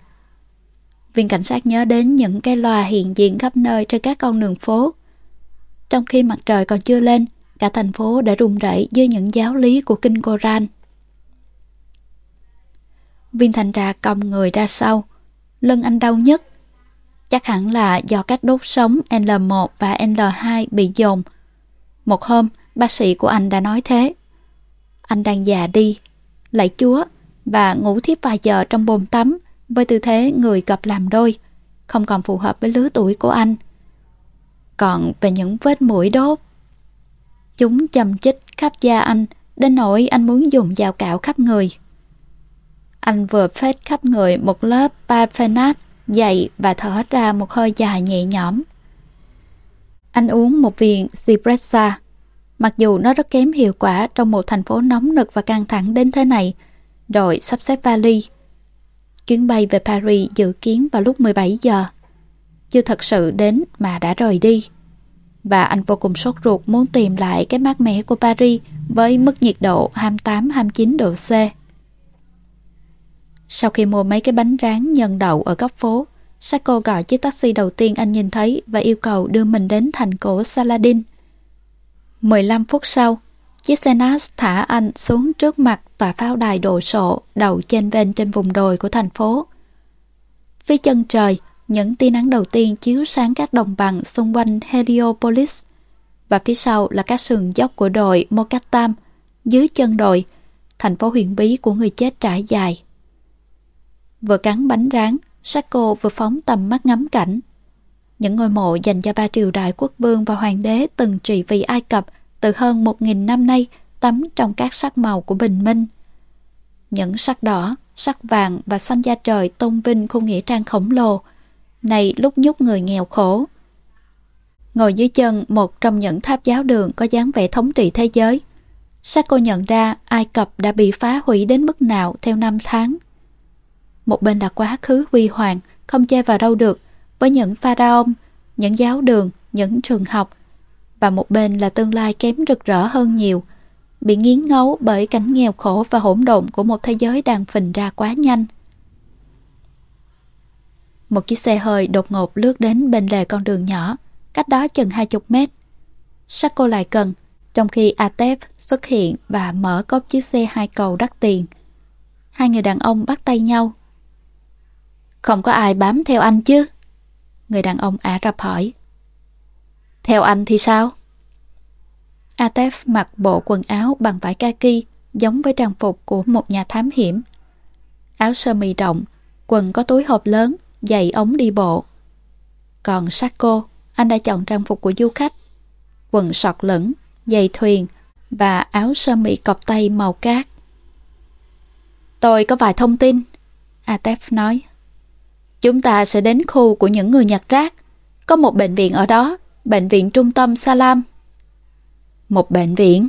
Viên cảnh sát nhớ đến những cái loa hiện diện khắp nơi trên các con đường phố. Trong khi mặt trời còn chưa lên, cả thành phố đã rung rẩy dưới những giáo lý của kinh Koran. Viên thành trà còng người ra sau, lưng anh đau nhất. Chắc hẳn là do các đốt sống L1 và L2 bị dồn. Một hôm, bác sĩ của anh đã nói thế. Anh đang già đi, lạy chúa, và ngủ thiếp vài giờ trong bồn tắm với tư thế người cặp làm đôi, không còn phù hợp với lứa tuổi của anh. Còn về những vết mũi đốt, chúng chầm chích khắp da anh, đến nỗi anh muốn dùng dao cạo khắp người. Anh vừa phết khắp người một lớp parfenat dậy và thở ra một hơi dài nhẹ nhõm. Anh uống một viên Cipressa. Mặc dù nó rất kém hiệu quả trong một thành phố nóng nực và căng thẳng đến thế này, rồi sắp xếp vali. Chuyến bay về Paris dự kiến vào lúc 17 giờ. Chưa thật sự đến mà đã rời đi. Và anh vô cùng sốt ruột muốn tìm lại cái mát mẻ của Paris với mức nhiệt độ 28-29 độ C. Sau khi mua mấy cái bánh rán nhân đậu ở góc phố, Sako gọi chiếc taxi đầu tiên anh nhìn thấy và yêu cầu đưa mình đến thành cổ Saladin. 15 phút sau, chiếc xe Nas thả anh xuống trước mặt tòa pháo đài đồ sộ đầu trên ven trên vùng đồi của thành phố. Phía chân trời, những tia nắng đầu tiên chiếu sáng các đồng bằng xung quanh Heliopolis và phía sau là các sườn dốc của đồi Mokattam dưới chân đồi, thành phố huyền bí của người chết trải dài. Vừa cắn bánh rán, Sacco vừa phóng tầm mắt ngắm cảnh. Những ngôi mộ dành cho ba triều đại quốc vương và hoàng đế từng trị vì Ai Cập từ hơn một nghìn năm nay tắm trong các sắc màu của bình minh. Những sắc đỏ, sắc vàng và xanh da trời tôn vinh khu nghĩa trang khổng lồ, này lúc nhúc người nghèo khổ. Ngồi dưới chân một trong những tháp giáo đường có dáng vẻ thống trị thế giới, Sacco nhận ra Ai Cập đã bị phá hủy đến mức nào theo năm tháng. Một bên là quá khứ huy hoàng, không che vào đâu được, với những pharaoh, những giáo đường, những trường học. Và một bên là tương lai kém rực rỡ hơn nhiều, bị nghiến ngấu bởi cảnh nghèo khổ và hỗn độn của một thế giới đang phình ra quá nhanh. Một chiếc xe hơi đột ngột lướt đến bên lề con đường nhỏ, cách đó chừng hai chục mét. Sắc cô lại gần, trong khi Atef xuất hiện và mở cốp chiếc xe hai cầu đắt tiền. Hai người đàn ông bắt tay nhau, không có ai bám theo anh chứ? Người đàn ông Ả Rập hỏi. Theo anh thì sao? Atef mặc bộ quần áo bằng vải kaki giống với trang phục của một nhà thám hiểm. Áo sơ mi rộng, quần có túi hộp lớn, giày ống đi bộ. Còn Sako, anh đã chọn trang phục của du khách. Quần sọt lửng, giày thuyền và áo sơ mi cọc tay màu cát. Tôi có vài thông tin, Atef nói. Chúng ta sẽ đến khu của những người nhặt rác. Có một bệnh viện ở đó, bệnh viện trung tâm Salam. Một bệnh viện?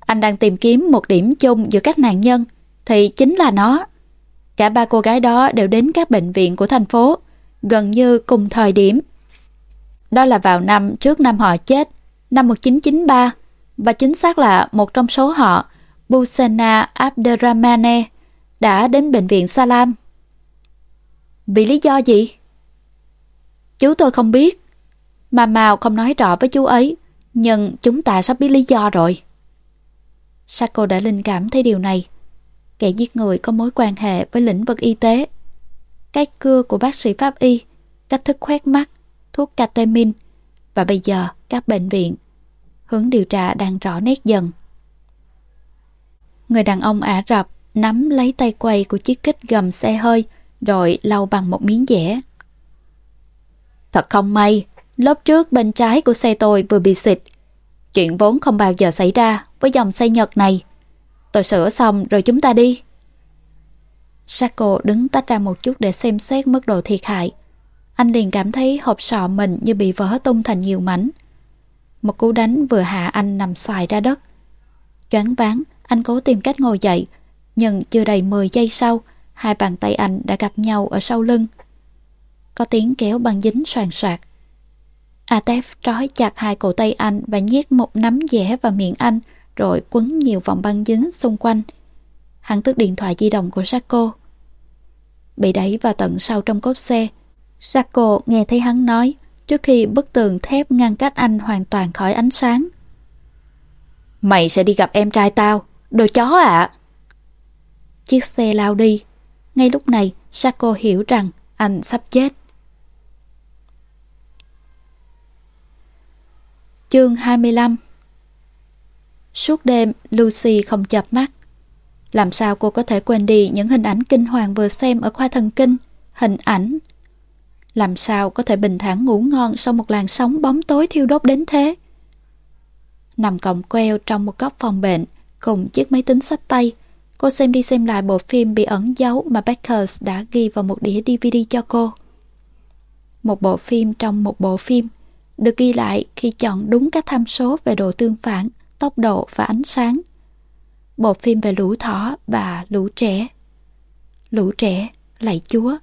Anh đang tìm kiếm một điểm chung giữa các nạn nhân, thì chính là nó. Cả ba cô gái đó đều đến các bệnh viện của thành phố, gần như cùng thời điểm. Đó là vào năm trước năm họ chết, năm 1993, và chính xác là một trong số họ, Busena Abderrahmane, đã đến bệnh viện Salam. Vì lý do gì? Chú tôi không biết. Mà mào không nói rõ với chú ấy, nhưng chúng ta sắp biết lý do rồi. Sako đã linh cảm thấy điều này. Kẻ giết người có mối quan hệ với lĩnh vực y tế. Cái cưa của bác sĩ pháp y, cách thức khoét mắt, thuốc catemin và bây giờ các bệnh viện. Hướng điều tra đang rõ nét dần. Người đàn ông Ả Rập nắm lấy tay quay của chiếc kích gầm xe hơi rồi lau bằng một miếng dẻ. Thật không may, lớp trước bên trái của xe tôi vừa bị xịt. Chuyện vốn không bao giờ xảy ra với dòng xe Nhật này. Tôi sửa xong rồi chúng ta đi. Sako đứng tách ra một chút để xem xét mức độ thiệt hại. Anh liền cảm thấy hộp sọ mình như bị vỡ tung thành nhiều mảnh. Một cú đánh vừa hạ anh nằm xoài ra đất. Choáng váng, anh cố tìm cách ngồi dậy, nhưng chưa đầy 10 giây sau, hai bàn tay anh đã gặp nhau ở sau lưng. Có tiếng kéo băng dính soàn soạt. Atef trói chặt hai cổ tay anh và nhét một nắm dẻ vào miệng anh, rồi quấn nhiều vòng băng dính xung quanh. Hắn tước điện thoại di động của Sako. Bị đẩy vào tận sau trong cốp xe, Sako nghe thấy hắn nói trước khi bức tường thép ngăn cách anh hoàn toàn khỏi ánh sáng. Mày sẽ đi gặp em trai tao, đồ chó ạ. Chiếc xe lao đi. Ngay lúc này, Sako hiểu rằng anh sắp chết. Chương 25 Suốt đêm, Lucy không chập mắt. Làm sao cô có thể quên đi những hình ảnh kinh hoàng vừa xem ở khoa thần kinh, hình ảnh. Làm sao có thể bình thản ngủ ngon sau một làn sóng bóng tối thiêu đốt đến thế? Nằm còng queo trong một góc phòng bệnh, cùng chiếc máy tính sách tay, cô xem đi xem lại bộ phim bị ẩn giấu mà Beckers đã ghi vào một đĩa DVD cho cô. Một bộ phim trong một bộ phim, được ghi lại khi chọn đúng các tham số về độ tương phản, tốc độ và ánh sáng. Bộ phim về lũ thỏ và lũ trẻ. Lũ trẻ, lạy chúa.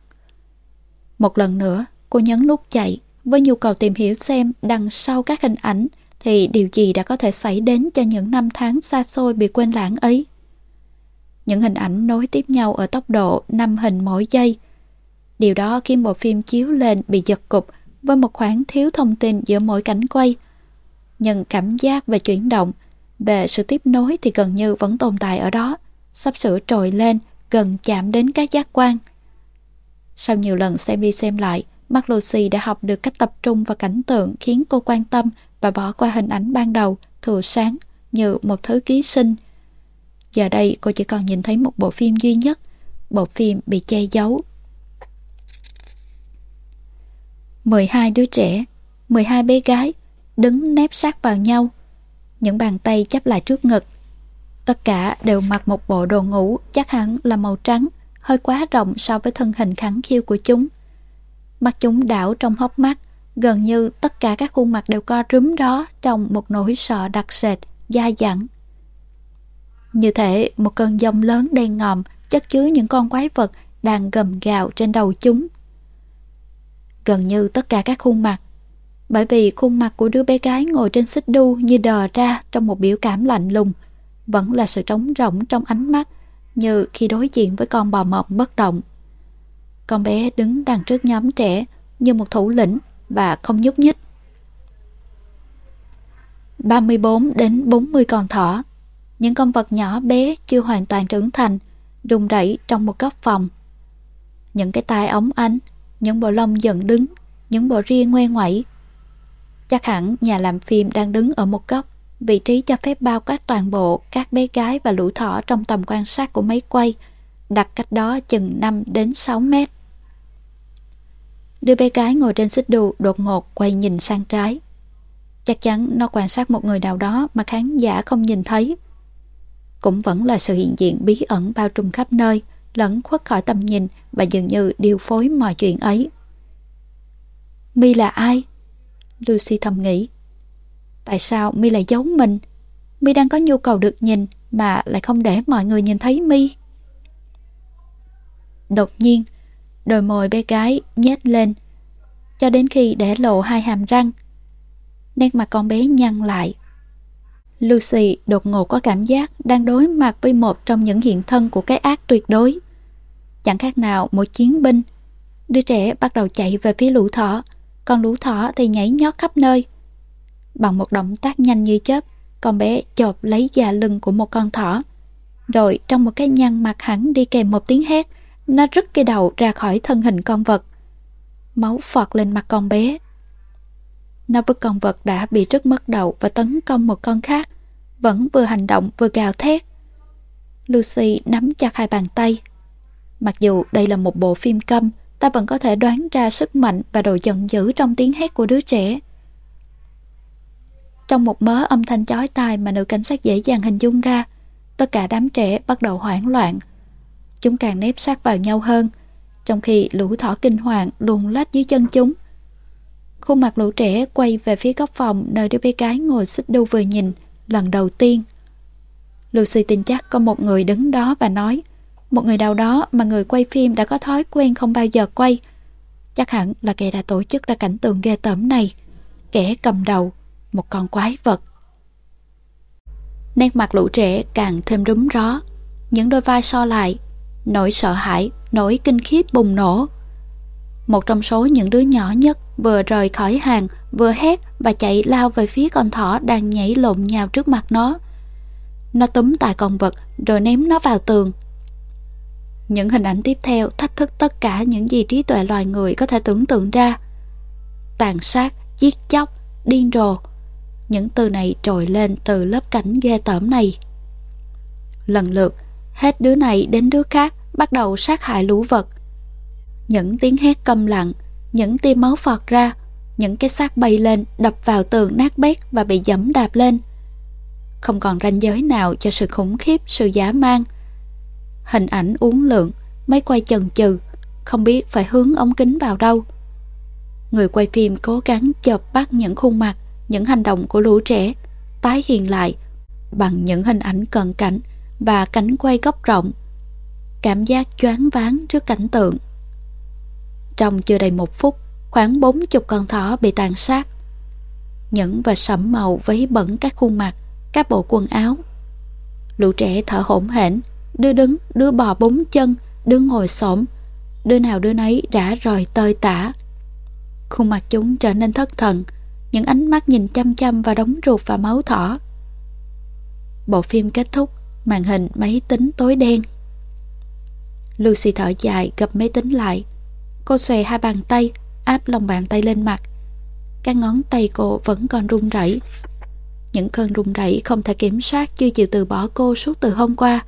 Một lần nữa, cô nhấn nút chạy với nhu cầu tìm hiểu xem đằng sau các hình ảnh thì điều gì đã có thể xảy đến cho những năm tháng xa xôi bị quên lãng ấy. Những hình ảnh nối tiếp nhau ở tốc độ 5 hình mỗi giây. Điều đó khiến bộ phim chiếu lên bị giật cục với một khoảng thiếu thông tin giữa mỗi cảnh quay. Nhưng cảm giác về chuyển động, về sự tiếp nối thì gần như vẫn tồn tại ở đó, sắp sửa trồi lên, gần chạm đến các giác quan. Sau nhiều lần xem đi xem lại, mắt Lucy đã học được cách tập trung vào cảnh tượng khiến cô quan tâm và bỏ qua hình ảnh ban đầu, thừa sáng, như một thứ ký sinh. Giờ đây cô chỉ còn nhìn thấy một bộ phim duy nhất, bộ phim bị che giấu 12 đứa trẻ, 12 bé gái, đứng nép sát vào nhau. Những bàn tay chắp lại trước ngực. Tất cả đều mặc một bộ đồ ngủ chắc hẳn là màu trắng, hơi quá rộng so với thân hình khẳng khiu của chúng. Mắt chúng đảo trong hốc mắt, gần như tất cả các khuôn mặt đều co rúm đó trong một nỗi sợ đặc sệt, dai dẳng. Như thể một cơn giông lớn đen ngòm chất chứa những con quái vật đang gầm gào trên đầu chúng gần như tất cả các khuôn mặt. Bởi vì khuôn mặt của đứa bé gái ngồi trên xích đu như đờ ra trong một biểu cảm lạnh lùng, vẫn là sự trống rỗng trong ánh mắt như khi đối diện với con bò mộng bất động. Con bé đứng đằng trước nhóm trẻ như một thủ lĩnh và không nhúc nhích. 34 đến 40 con thỏ, những con vật nhỏ bé chưa hoàn toàn trưởng thành, đùng đẩy trong một góc phòng. Những cái tai ống ánh những bộ lông dần đứng, những bộ ria ngoe ngoẩy. Chắc hẳn nhà làm phim đang đứng ở một góc, vị trí cho phép bao quát toàn bộ các bé gái và lũ thỏ trong tầm quan sát của máy quay, đặt cách đó chừng 5 đến 6 mét. Đứa bé gái ngồi trên xích đu đột ngột quay nhìn sang trái. Chắc chắn nó quan sát một người nào đó mà khán giả không nhìn thấy. Cũng vẫn là sự hiện diện bí ẩn bao trùm khắp nơi, lẫn khuất khỏi tầm nhìn và dường như điều phối mọi chuyện ấy. Mi là ai? Lucy thầm nghĩ. Tại sao Mi lại giấu mình? Mi đang có nhu cầu được nhìn mà lại không để mọi người nhìn thấy Mi. Đột nhiên, đôi môi bé gái nhét lên cho đến khi để lộ hai hàm răng. Nét mặt con bé nhăn lại. Lucy đột ngột có cảm giác đang đối mặt với một trong những hiện thân của cái ác tuyệt đối. Chẳng khác nào một chiến binh. Đứa trẻ bắt đầu chạy về phía lũ thỏ, còn lũ thỏ thì nhảy nhót khắp nơi. Bằng một động tác nhanh như chớp, con bé chộp lấy da lưng của một con thỏ. Rồi trong một cái nhăn mặt hẳn đi kèm một tiếng hét, nó rứt cái đầu ra khỏi thân hình con vật. Máu phọt lên mặt con bé. Nó với con vật đã bị rất mất đầu và tấn công một con khác, vẫn vừa hành động vừa gào thét. Lucy nắm chặt hai bàn tay. Mặc dù đây là một bộ phim câm, ta vẫn có thể đoán ra sức mạnh và độ giận dữ trong tiếng hét của đứa trẻ. Trong một mớ âm thanh chói tai mà nữ cảnh sát dễ dàng hình dung ra, tất cả đám trẻ bắt đầu hoảng loạn. Chúng càng nếp sát vào nhau hơn, trong khi lũ thỏ kinh hoàng luồn lách dưới chân chúng. Khuôn mặt lũ trẻ quay về phía góc phòng nơi đứa bé gái ngồi xích đu vừa nhìn, lần đầu tiên. Lucy tin chắc có một người đứng đó và nói, một người nào đó mà người quay phim đã có thói quen không bao giờ quay. Chắc hẳn là kẻ đã tổ chức ra cảnh tượng ghê tởm này. Kẻ cầm đầu, một con quái vật. Nét mặt lũ trẻ càng thêm rúm ró. Những đôi vai so lại, nỗi sợ hãi, nỗi kinh khiếp bùng nổ. Một trong số những đứa nhỏ nhất vừa rời khỏi hàng, vừa hét và chạy lao về phía con thỏ đang nhảy lộn nhào trước mặt nó. Nó túm tại con vật rồi ném nó vào tường. Những hình ảnh tiếp theo thách thức tất cả những gì trí tuệ loài người có thể tưởng tượng ra. Tàn sát, giết chóc, điên rồ. Những từ này trồi lên từ lớp cảnh ghê tởm này. Lần lượt, hết đứa này đến đứa khác bắt đầu sát hại lũ vật. Những tiếng hét câm lặng, những tia máu phọt ra, những cái xác bay lên đập vào tường nát bét và bị dẫm đạp lên. Không còn ranh giới nào cho sự khủng khiếp, sự giả mang. Hình ảnh uốn lượn, máy quay chần chừ, không biết phải hướng ống kính vào đâu. Người quay phim cố gắng chợp bắt những khuôn mặt, những hành động của lũ trẻ, tái hiện lại bằng những hình ảnh cận cảnh và cảnh quay góc rộng cảm giác choáng váng trước cảnh tượng. Trong chưa đầy một phút, khoảng bốn chục con thỏ bị tàn sát. Những và sẫm màu vấy bẩn các khuôn mặt, các bộ quần áo. Lũ trẻ thở hổn hển, đứa đứng, đứa bò bốn chân, đứa ngồi xổm, đứa nào đứa nấy rã rời tơi tả. Khuôn mặt chúng trở nên thất thần, những ánh mắt nhìn chăm chăm vào đống ruột và máu thỏ. Bộ phim kết thúc, màn hình máy tính tối đen. Lucy thở dài gập máy tính lại. Cô xòe hai bàn tay, áp lòng bàn tay lên mặt. Các ngón tay cô vẫn còn run rẩy. Những cơn run rẩy không thể kiểm soát chưa chịu từ bỏ cô suốt từ hôm qua.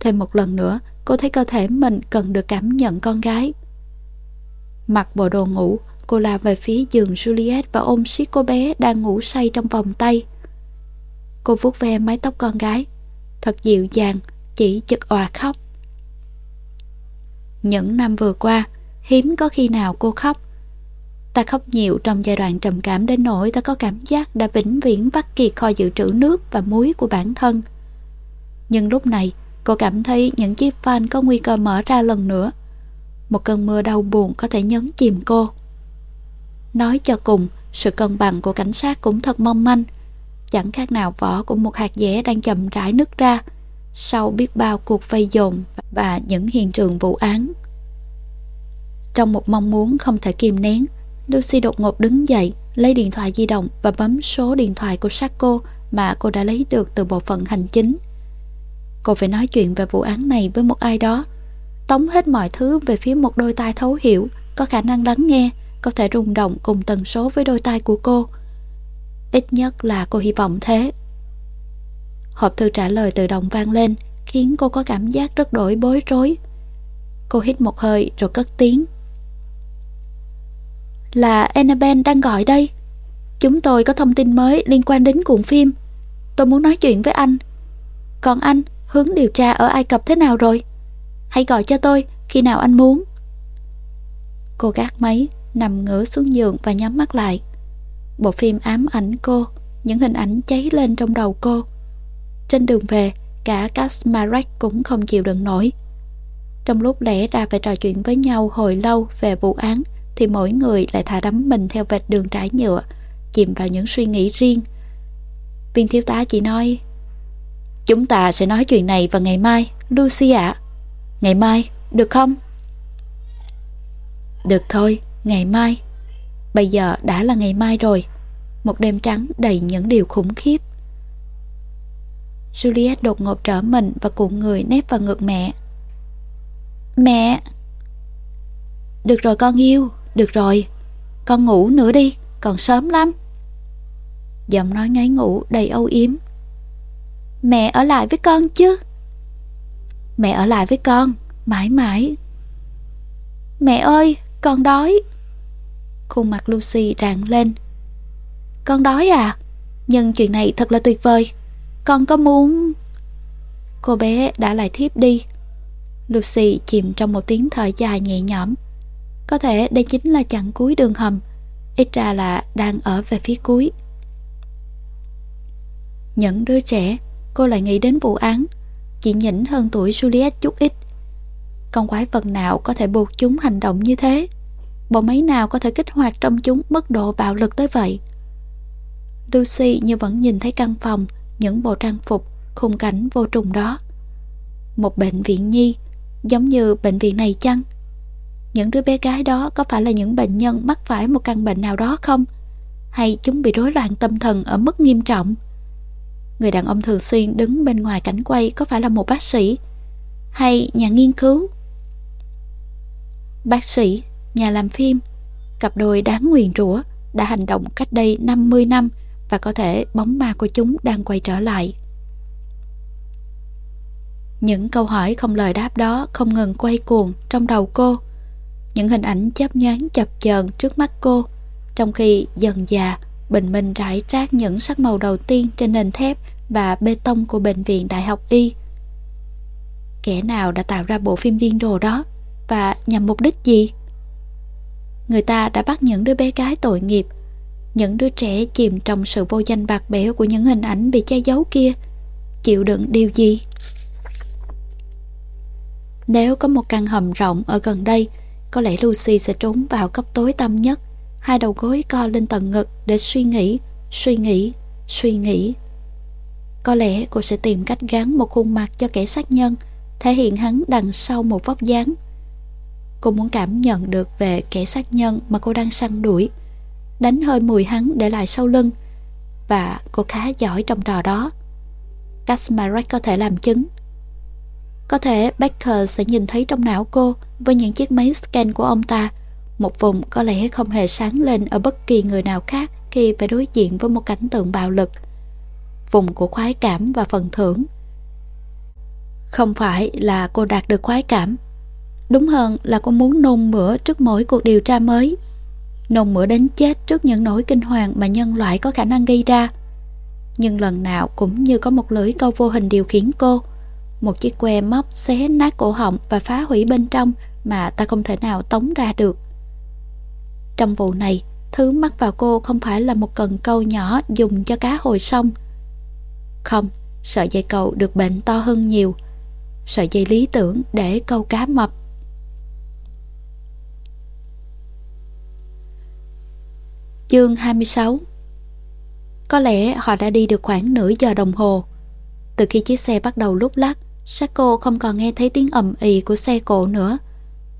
Thêm một lần nữa, cô thấy cơ thể mình cần được cảm nhận con gái. Mặc bộ đồ ngủ, cô la về phía giường Juliet và ôm siết cô bé đang ngủ say trong vòng tay. Cô vuốt ve mái tóc con gái, thật dịu dàng, chỉ chực òa khóc. Những năm vừa qua, hiếm có khi nào cô khóc. Ta khóc nhiều trong giai đoạn trầm cảm đến nỗi ta có cảm giác đã vĩnh viễn vắt kiệt kho dự trữ nước và muối của bản thân. Nhưng lúc này, cô cảm thấy những chiếc van có nguy cơ mở ra lần nữa. Một cơn mưa đau buồn có thể nhấn chìm cô. Nói cho cùng, sự cân bằng của cảnh sát cũng thật mong manh. Chẳng khác nào vỏ của một hạt dẻ đang chậm rãi nứt ra sau biết bao cuộc vây dồn và những hiện trường vụ án. Trong một mong muốn không thể kìm nén, Lucy đột ngột đứng dậy, lấy điện thoại di động và bấm số điện thoại của Sacco mà cô đã lấy được từ bộ phận hành chính. Cô phải nói chuyện về vụ án này với một ai đó, tống hết mọi thứ về phía một đôi tai thấu hiểu, có khả năng lắng nghe, có thể rung động cùng tần số với đôi tai của cô. Ít nhất là cô hy vọng thế. Hộp thư trả lời tự động vang lên, khiến cô có cảm giác rất đổi bối rối. Cô hít một hơi rồi cất tiếng. Là Annabelle đang gọi đây. Chúng tôi có thông tin mới liên quan đến cuộn phim. Tôi muốn nói chuyện với anh. Còn anh, hướng điều tra ở Ai Cập thế nào rồi? Hãy gọi cho tôi khi nào anh muốn. Cô gác máy, nằm ngửa xuống giường và nhắm mắt lại. Bộ phim ám ảnh cô, những hình ảnh cháy lên trong đầu cô. Trên đường về, cả Kasmarek cũng không chịu đựng nổi. Trong lúc lẽ ra phải trò chuyện với nhau hồi lâu về vụ án, thì mỗi người lại thả đắm mình theo vệt đường trải nhựa, chìm vào những suy nghĩ riêng. Viên thiếu tá chỉ nói, Chúng ta sẽ nói chuyện này vào ngày mai, Lucy ạ. Ngày mai, được không? Được thôi, ngày mai. Bây giờ đã là ngày mai rồi. Một đêm trắng đầy những điều khủng khiếp. Juliet đột ngột trở mình và cuộn người nép vào ngực mẹ. Mẹ! Được rồi con yêu, được rồi. Con ngủ nữa đi, còn sớm lắm. Giọng nói ngáy ngủ đầy âu yếm. Mẹ ở lại với con chứ? Mẹ ở lại với con, mãi mãi. Mẹ ơi, con đói. Khuôn mặt Lucy rạng lên. Con đói à? Nhưng chuyện này thật là tuyệt vời. Con có muốn... Cô bé đã lại thiếp đi. Lucy chìm trong một tiếng thở dài nhẹ nhõm. Có thể đây chính là chặng cuối đường hầm. Ít ra là đang ở về phía cuối. Những đứa trẻ, cô lại nghĩ đến vụ án. Chỉ nhỉnh hơn tuổi Juliet chút ít. Con quái vật nào có thể buộc chúng hành động như thế? Bộ máy nào có thể kích hoạt trong chúng mức độ bạo lực tới vậy? Lucy như vẫn nhìn thấy căn phòng, những bộ trang phục, khung cảnh vô trùng đó. Một bệnh viện nhi, giống như bệnh viện này chăng? Những đứa bé gái đó có phải là những bệnh nhân mắc phải một căn bệnh nào đó không? Hay chúng bị rối loạn tâm thần ở mức nghiêm trọng? Người đàn ông thường xuyên đứng bên ngoài cảnh quay có phải là một bác sĩ? Hay nhà nghiên cứu? Bác sĩ, nhà làm phim, cặp đôi đáng nguyền rủa đã hành động cách đây 50 năm và có thể bóng ma của chúng đang quay trở lại. Những câu hỏi không lời đáp đó không ngừng quay cuồng trong đầu cô. Những hình ảnh chớp nhoáng chập chờn trước mắt cô, trong khi dần già bình minh rải rác những sắc màu đầu tiên trên nền thép và bê tông của bệnh viện Đại học Y. Kẻ nào đã tạo ra bộ phim điên rồ đó và nhằm mục đích gì? Người ta đã bắt những đứa bé gái tội nghiệp, những đứa trẻ chìm trong sự vô danh bạc bẽo của những hình ảnh bị che giấu kia, chịu đựng điều gì? Nếu có một căn hầm rộng ở gần đây, có lẽ Lucy sẽ trốn vào góc tối tăm nhất, hai đầu gối co lên tầng ngực để suy nghĩ, suy nghĩ, suy nghĩ. Có lẽ cô sẽ tìm cách gắn một khuôn mặt cho kẻ sát nhân, thể hiện hắn đằng sau một vóc dáng. Cô muốn cảm nhận được về kẻ sát nhân mà cô đang săn đuổi, đánh hơi mùi hắn để lại sau lưng, và cô khá giỏi trong trò đó. Kasmarek có thể làm chứng. Có thể Baker sẽ nhìn thấy trong não cô với những chiếc máy scan của ông ta, một vùng có lẽ không hề sáng lên ở bất kỳ người nào khác khi phải đối diện với một cảnh tượng bạo lực. Vùng của khoái cảm và phần thưởng. Không phải là cô đạt được khoái cảm. Đúng hơn là cô muốn nôn mửa trước mỗi cuộc điều tra mới. Nôn mửa đến chết trước những nỗi kinh hoàng mà nhân loại có khả năng gây ra. Nhưng lần nào cũng như có một lưỡi câu vô hình điều khiển cô. Một chiếc que móc xé nát cổ họng và phá hủy bên trong mà ta không thể nào tống ra được. Trong vụ này, thứ mắc vào cô không phải là một cần câu nhỏ dùng cho cá hồi sông. Không, sợi dây câu được bệnh to hơn nhiều. Sợi dây lý tưởng để câu cá mập. Chương 26 Có lẽ họ đã đi được khoảng nửa giờ đồng hồ. Từ khi chiếc xe bắt đầu lúc lắc, Sako không còn nghe thấy tiếng ầm ì của xe cộ nữa.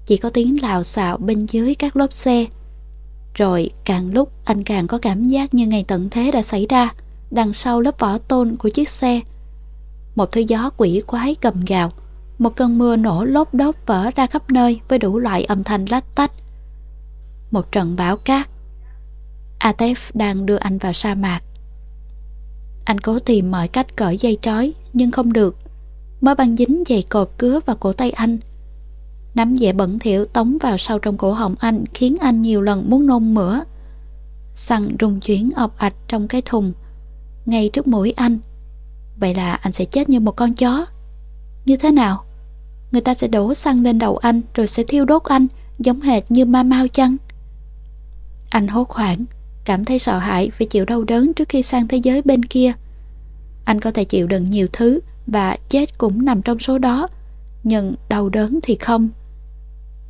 Chỉ có tiếng lào xạo bên dưới các lốp xe. Rồi càng lúc anh càng có cảm giác như ngày tận thế đã xảy ra đằng sau lớp vỏ tôn của chiếc xe. Một thứ gió quỷ quái gầm gào, một cơn mưa nổ lốp đốt vỡ ra khắp nơi với đủ loại âm thanh lách tách. Một trận bão cát. Atef đang đưa anh vào sa mạc. Anh cố tìm mọi cách cởi dây trói nhưng không được mới băng dính dày cột cứa vào cổ tay anh. Nắm dẻ bẩn thỉu tống vào sâu trong cổ họng anh khiến anh nhiều lần muốn nôn mửa. Xăng rung chuyển ọc ạch trong cái thùng, ngay trước mũi anh. Vậy là anh sẽ chết như một con chó. Như thế nào? Người ta sẽ đổ xăng lên đầu anh rồi sẽ thiêu đốt anh giống hệt như ma mau chăng? Anh hốt hoảng, cảm thấy sợ hãi phải chịu đau đớn trước khi sang thế giới bên kia. Anh có thể chịu đựng nhiều thứ và chết cũng nằm trong số đó, nhưng đau đớn thì không.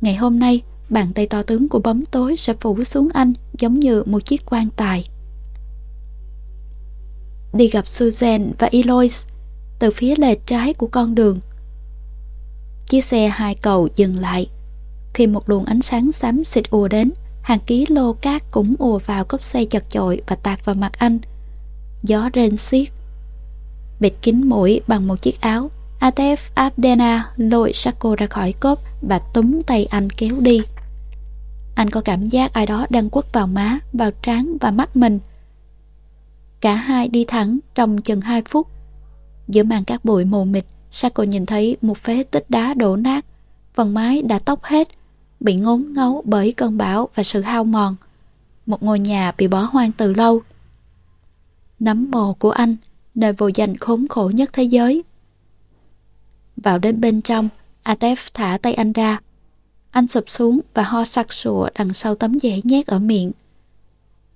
Ngày hôm nay, bàn tay to tướng của bóng tối sẽ phủ xuống anh giống như một chiếc quan tài. Đi gặp Susan và Eloise từ phía lề trái của con đường. Chiếc xe hai cầu dừng lại. Khi một luồng ánh sáng xám xịt ùa đến, hàng ký lô cát cũng ùa vào cốc xe chật chội và tạt vào mặt anh. Gió rên xiết. Bịt kín mũi bằng một chiếc áo, Atef Abdena lôi Sako ra khỏi cốp và túm tay anh kéo đi. Anh có cảm giác ai đó đang quất vào má, vào trán và mắt mình. Cả hai đi thẳng trong chừng hai phút. Giữa màn các bụi mù mịt, Sako nhìn thấy một phế tích đá đổ nát. Phần mái đã tóc hết, bị ngốn ngấu bởi cơn bão và sự hao mòn. Một ngôi nhà bị bỏ hoang từ lâu. Nắm mồ của anh, nơi vô danh khốn khổ nhất thế giới. Vào đến bên trong, Atef thả tay anh ra. Anh sụp xuống và ho sặc sụa đằng sau tấm dẻ nhét ở miệng.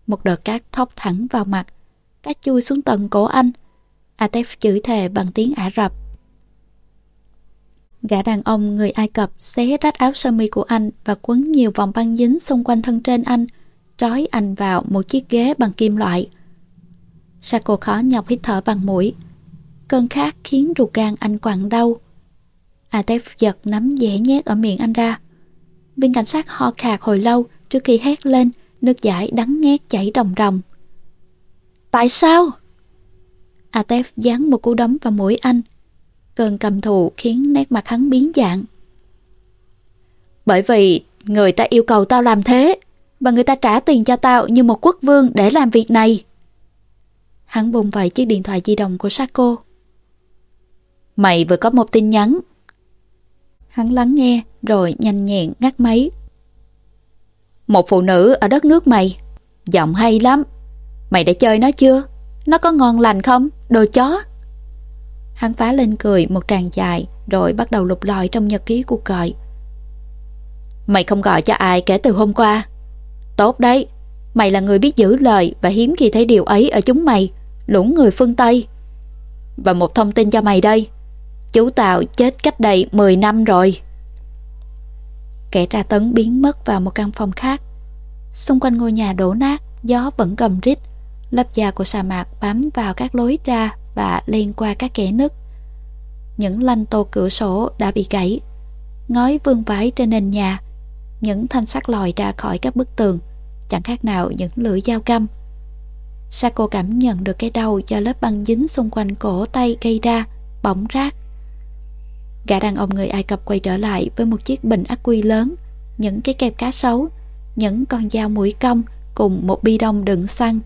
Một đợt cát thốc thẳng vào mặt, cát chui xuống tận cổ anh. Atef chửi thề bằng tiếng Ả Rập. Gã đàn ông người Ai Cập xé rách áo sơ mi của anh và quấn nhiều vòng băng dính xung quanh thân trên anh, trói anh vào một chiếc ghế bằng kim loại. Sako khó nhọc hít thở bằng mũi. Cơn khát khiến ruột gan anh quặn đau. Atef giật nắm dẻ nhét ở miệng anh ra. Viên cảnh sát ho khạc hồi lâu trước khi hét lên, nước giải đắng nghét chảy ròng ròng. Tại sao? Atef dán một cú đấm vào mũi anh. Cơn cầm thù khiến nét mặt hắn biến dạng. Bởi vì người ta yêu cầu tao làm thế, và người ta trả tiền cho tao như một quốc vương để làm việc này. Hắn bùng vẫy chiếc điện thoại di động của Sako. Mày vừa có một tin nhắn. Hắn lắng nghe rồi nhanh nhẹn ngắt máy. Một phụ nữ ở đất nước mày, giọng hay lắm. Mày đã chơi nó chưa? Nó có ngon lành không? Đồ chó. Hắn phá lên cười một tràng dài rồi bắt đầu lục lọi trong nhật ký cuộc gọi. Mày không gọi cho ai kể từ hôm qua. Tốt đấy, mày là người biết giữ lời và hiếm khi thấy điều ấy ở chúng mày, lũng người phương Tây. Và một thông tin cho mày đây, chú Tào chết cách đây 10 năm rồi. Kẻ tra tấn biến mất vào một căn phòng khác. Xung quanh ngôi nhà đổ nát, gió vẫn cầm rít, lớp da của sa mạc bám vào các lối ra và len qua các kẽ nứt. Những lanh tô cửa sổ đã bị gãy, ngói vương vãi trên nền nhà, những thanh sắt lòi ra khỏi các bức tường, chẳng khác nào những lưỡi dao căm. Sako cảm nhận được cái đau do lớp băng dính xung quanh cổ tay gây ra, bỏng rát. Gã đàn ông người Ai Cập quay trở lại với một chiếc bình ắc quy lớn, những cái kẹp cá sấu, những con dao mũi cong cùng một bi đông đựng xăng.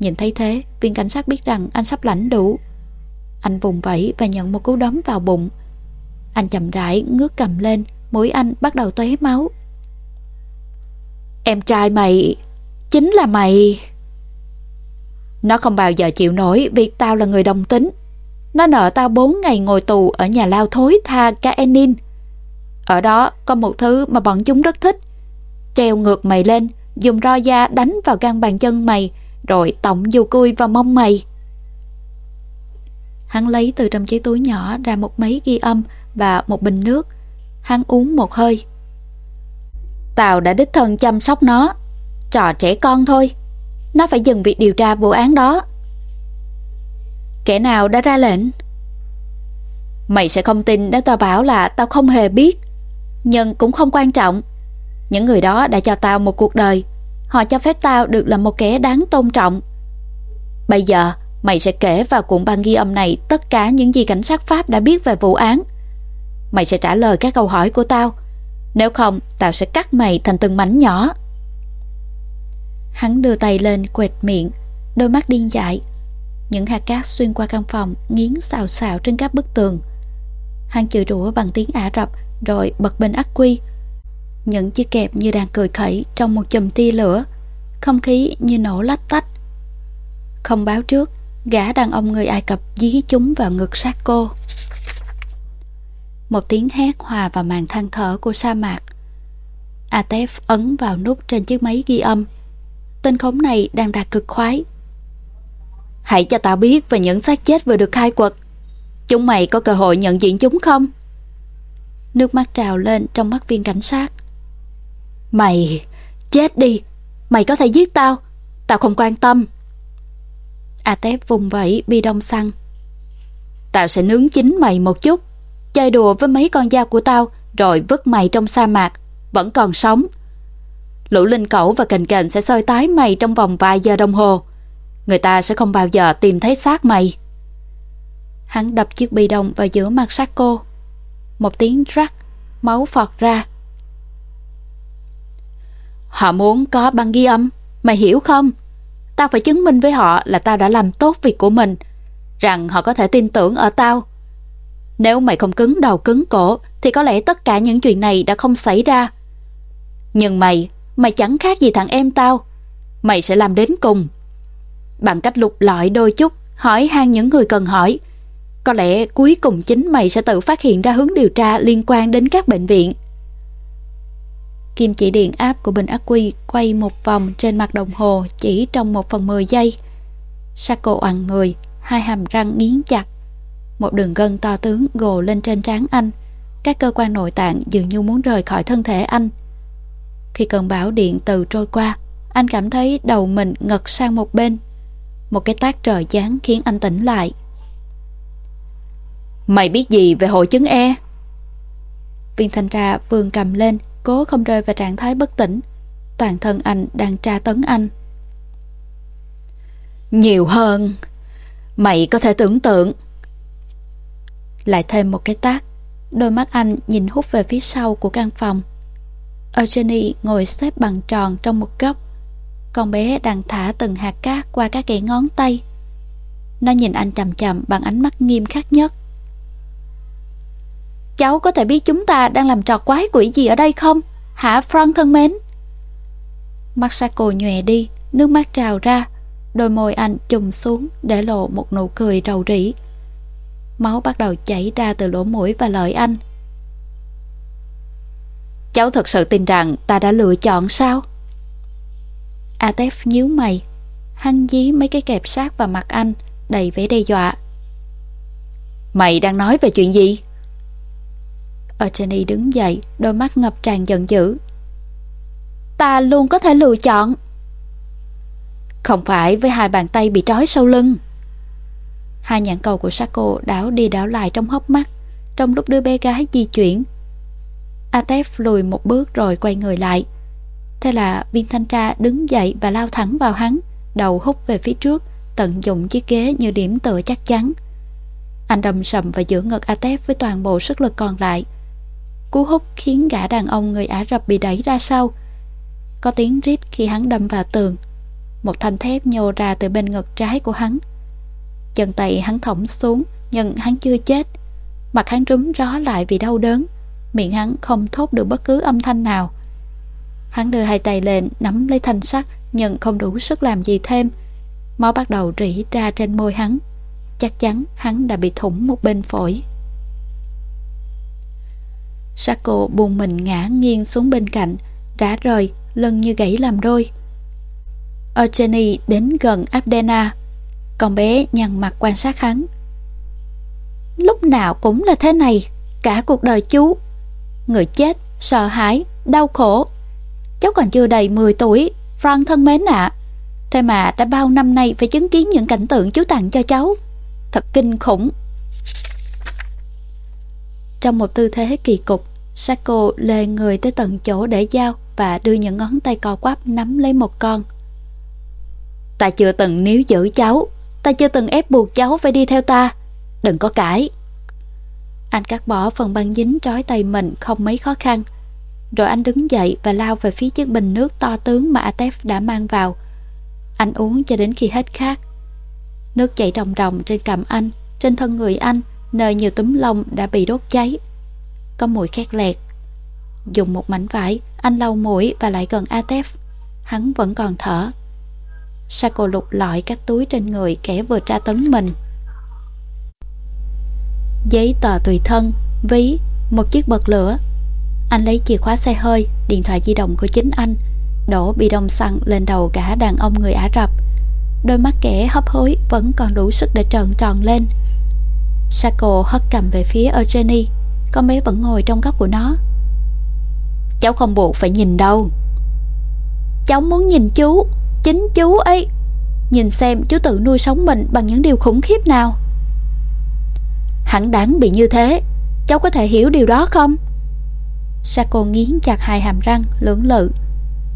Nhìn thấy thế, viên cảnh sát biết rằng anh sắp lãnh đủ. Anh vùng vẫy và nhận một cú đấm vào bụng. Anh chậm rãi ngước cầm lên, mũi anh bắt đầu tóe máu. Em trai mày, chính là mày. Nó không bao giờ chịu nổi việc tao là người đồng tính. Nó nợ tao 4 ngày ngồi tù ở nhà lao thối tha Kaenin. Ở đó có một thứ mà bọn chúng rất thích. Treo ngược mày lên, dùng ro da đánh vào gan bàn chân mày, rồi tổng dù cui vào mông mày. Hắn lấy từ trong chiếc túi nhỏ ra một máy ghi âm và một bình nước. Hắn uống một hơi. Tao đã đích thân chăm sóc nó. Trò trẻ con thôi. Nó phải dừng việc điều tra vụ án đó. Kẻ nào đã ra lệnh? Mày sẽ không tin nếu tao bảo là tao không hề biết. Nhưng cũng không quan trọng. Những người đó đã cho tao một cuộc đời. Họ cho phép tao được là một kẻ đáng tôn trọng. Bây giờ, mày sẽ kể vào cuộn băng ghi âm này tất cả những gì cảnh sát Pháp đã biết về vụ án. Mày sẽ trả lời các câu hỏi của tao. Nếu không, tao sẽ cắt mày thành từng mảnh nhỏ. Hắn đưa tay lên quệt miệng, đôi mắt điên dại. Những hạt cát xuyên qua căn phòng nghiến xào xào trên các bức tường. Hắn chửi rủa bằng tiếng Ả Rập rồi bật bên ắc quy. Những chiếc kẹp như đang cười khẩy trong một chùm tia lửa. Không khí như nổ lách tách. Không báo trước, gã đàn ông người Ai Cập dí chúng vào ngực sát cô. Một tiếng hét hòa vào màn than thở của sa mạc. Atef ấn vào nút trên chiếc máy ghi âm. Tên khốn này đang đạt cực khoái. Hãy cho tao biết về những xác chết vừa được khai quật. Chúng mày có cơ hội nhận diện chúng không? Nước mắt trào lên trong mắt viên cảnh sát. Mày, chết đi. Mày có thể giết tao. Tao không quan tâm. Atef vùng vẫy bi đông xăng. Tao sẽ nướng chính mày một chút. Chơi đùa với mấy con dao của tao rồi vứt mày trong sa mạc. Vẫn còn sống. Lũ linh cẩu và cành cành sẽ soi tái mày trong vòng vài giờ đồng hồ. Người ta sẽ không bao giờ tìm thấy xác mày. Hắn đập chiếc bi đồng vào giữa mặt sát cô. Một tiếng rắc, máu phọt ra. Họ muốn có băng ghi âm, mày hiểu không? Tao phải chứng minh với họ là tao đã làm tốt việc của mình, rằng họ có thể tin tưởng ở tao. Nếu mày không cứng đầu cứng cổ, thì có lẽ tất cả những chuyện này đã không xảy ra. Nhưng mày, mày chẳng khác gì thằng em tao. Mày sẽ làm đến cùng. Bằng cách lục lọi đôi chút, hỏi han những người cần hỏi. Có lẽ cuối cùng chính mày sẽ tự phát hiện ra hướng điều tra liên quan đến các bệnh viện. Kim chỉ điện áp của bình ắc quy quay một vòng trên mặt đồng hồ chỉ trong một phần mười giây. Sako oằn người, hai hàm răng nghiến chặt. Một đường gân to tướng gồ lên trên trán anh. Các cơ quan nội tạng dường như muốn rời khỏi thân thể anh. Khi cơn bão điện từ trôi qua, anh cảm thấy đầu mình ngật sang một bên. Một cái tác trời giáng khiến anh tỉnh lại. Mày biết gì về hội chứng E? Viên thanh tra vươn cầm lên, cố không rơi vào trạng thái bất tỉnh. Toàn thân anh đang tra tấn anh. Nhiều hơn. Mày có thể tưởng tượng. Lại thêm một cái tác. Đôi mắt anh nhìn hút về phía sau của căn phòng. Eugenie ngồi xếp bằng tròn trong một góc. Con bé đang thả từng hạt cát qua các kẻ ngón tay. Nó nhìn anh chậm chậm bằng ánh mắt nghiêm khắc nhất. Cháu có thể biết chúng ta đang làm trò quái quỷ gì ở đây không? Hả Frank thân mến? Masako nhòe đi, nước mắt trào ra. Đôi môi anh chùm xuống để lộ một nụ cười rầu rĩ. Máu bắt đầu chảy ra từ lỗ mũi và lợi anh. Cháu thật sự tin rằng ta đã lựa chọn sao? Atef nhíu mày. Hắn dí mấy cái kẹp sát vào mặt anh, đầy vẻ đe dọa. Mày đang nói về chuyện gì? Attorney đứng dậy, đôi mắt ngập tràn giận dữ. Ta luôn có thể lựa chọn. Không phải với hai bàn tay bị trói sau lưng. Hai nhãn cầu của Sako đảo đi đảo lại trong hốc mắt, trong lúc đứa bé gái di chuyển. Atef lùi một bước rồi quay người lại. Thế là viên thanh tra đứng dậy và lao thẳng vào hắn, đầu hút về phía trước, tận dụng chiếc ghế như điểm tựa chắc chắn. Anh đâm sầm và giữa ngực Atef với toàn bộ sức lực còn lại. Cú hút khiến gã đàn ông người Ả Rập bị đẩy ra sau. Có tiếng rít khi hắn đâm vào tường. Một thanh thép nhô ra từ bên ngực trái của hắn. Chân tay hắn thõng xuống, nhưng hắn chưa chết. Mặt hắn rúm ró lại vì đau đớn. Miệng hắn không thốt được bất cứ âm thanh nào. Hắn đưa hai tay lên, nắm lấy thanh sắt, nhưng không đủ sức làm gì thêm. Máu bắt đầu rỉ ra trên môi hắn. Chắc chắn hắn đã bị thủng một bên phổi. Sako buồn mình ngã nghiêng xuống bên cạnh, rã rời, lưng như gãy làm đôi. Eugenie đến gần Abdena, con bé nhăn mặt quan sát hắn. Lúc nào cũng là thế này, cả cuộc đời chú. Người chết, sợ hãi, đau khổ. Cháu còn chưa đầy 10 tuổi, Frank thân mến ạ. Thế mà đã bao năm nay phải chứng kiến những cảnh tượng chú tặng cho cháu. Thật kinh khủng. Trong một tư thế kỳ cục, Sako lê người tới tận chỗ để dao và đưa những ngón tay co quắp nắm lấy một con. Ta chưa từng níu giữ cháu, ta chưa từng ép buộc cháu phải đi theo ta. Đừng có cãi. Anh cắt bỏ phần băng dính trói tay mình không mấy khó khăn. Rồi anh đứng dậy và lao về phía chiếc bình nước to tướng mà Atef đã mang vào. Anh uống cho đến khi hết khát. Nước chảy ròng ròng trên cằm anh, trên thân người anh, nơi nhiều túm lông đã bị đốt cháy. Có mùi khét lẹt. Dùng một mảnh vải, anh lau mũi và lại gần Atef. Hắn vẫn còn thở. Sako lục lọi các túi trên người kẻ vừa tra tấn mình. Giấy tờ tùy thân, ví, một chiếc bật lửa. Anh lấy chìa khóa xe hơi, điện thoại di động của chính anh, đổ bị đông xăng lên đầu cả đàn ông người Ả Rập. Đôi mắt kẻ hấp hối vẫn còn đủ sức để trợn tròn lên. Sako hất cầm về phía Eugenie, con bé vẫn ngồi trong góc của nó. Cháu không buộc phải nhìn đâu. Cháu muốn nhìn chú, chính chú ấy. Nhìn xem chú tự nuôi sống mình bằng những điều khủng khiếp nào. Hẳn đáng bị như thế, cháu có thể hiểu điều đó không? Sako nghiến chặt hai hàm răng, lưỡng lự.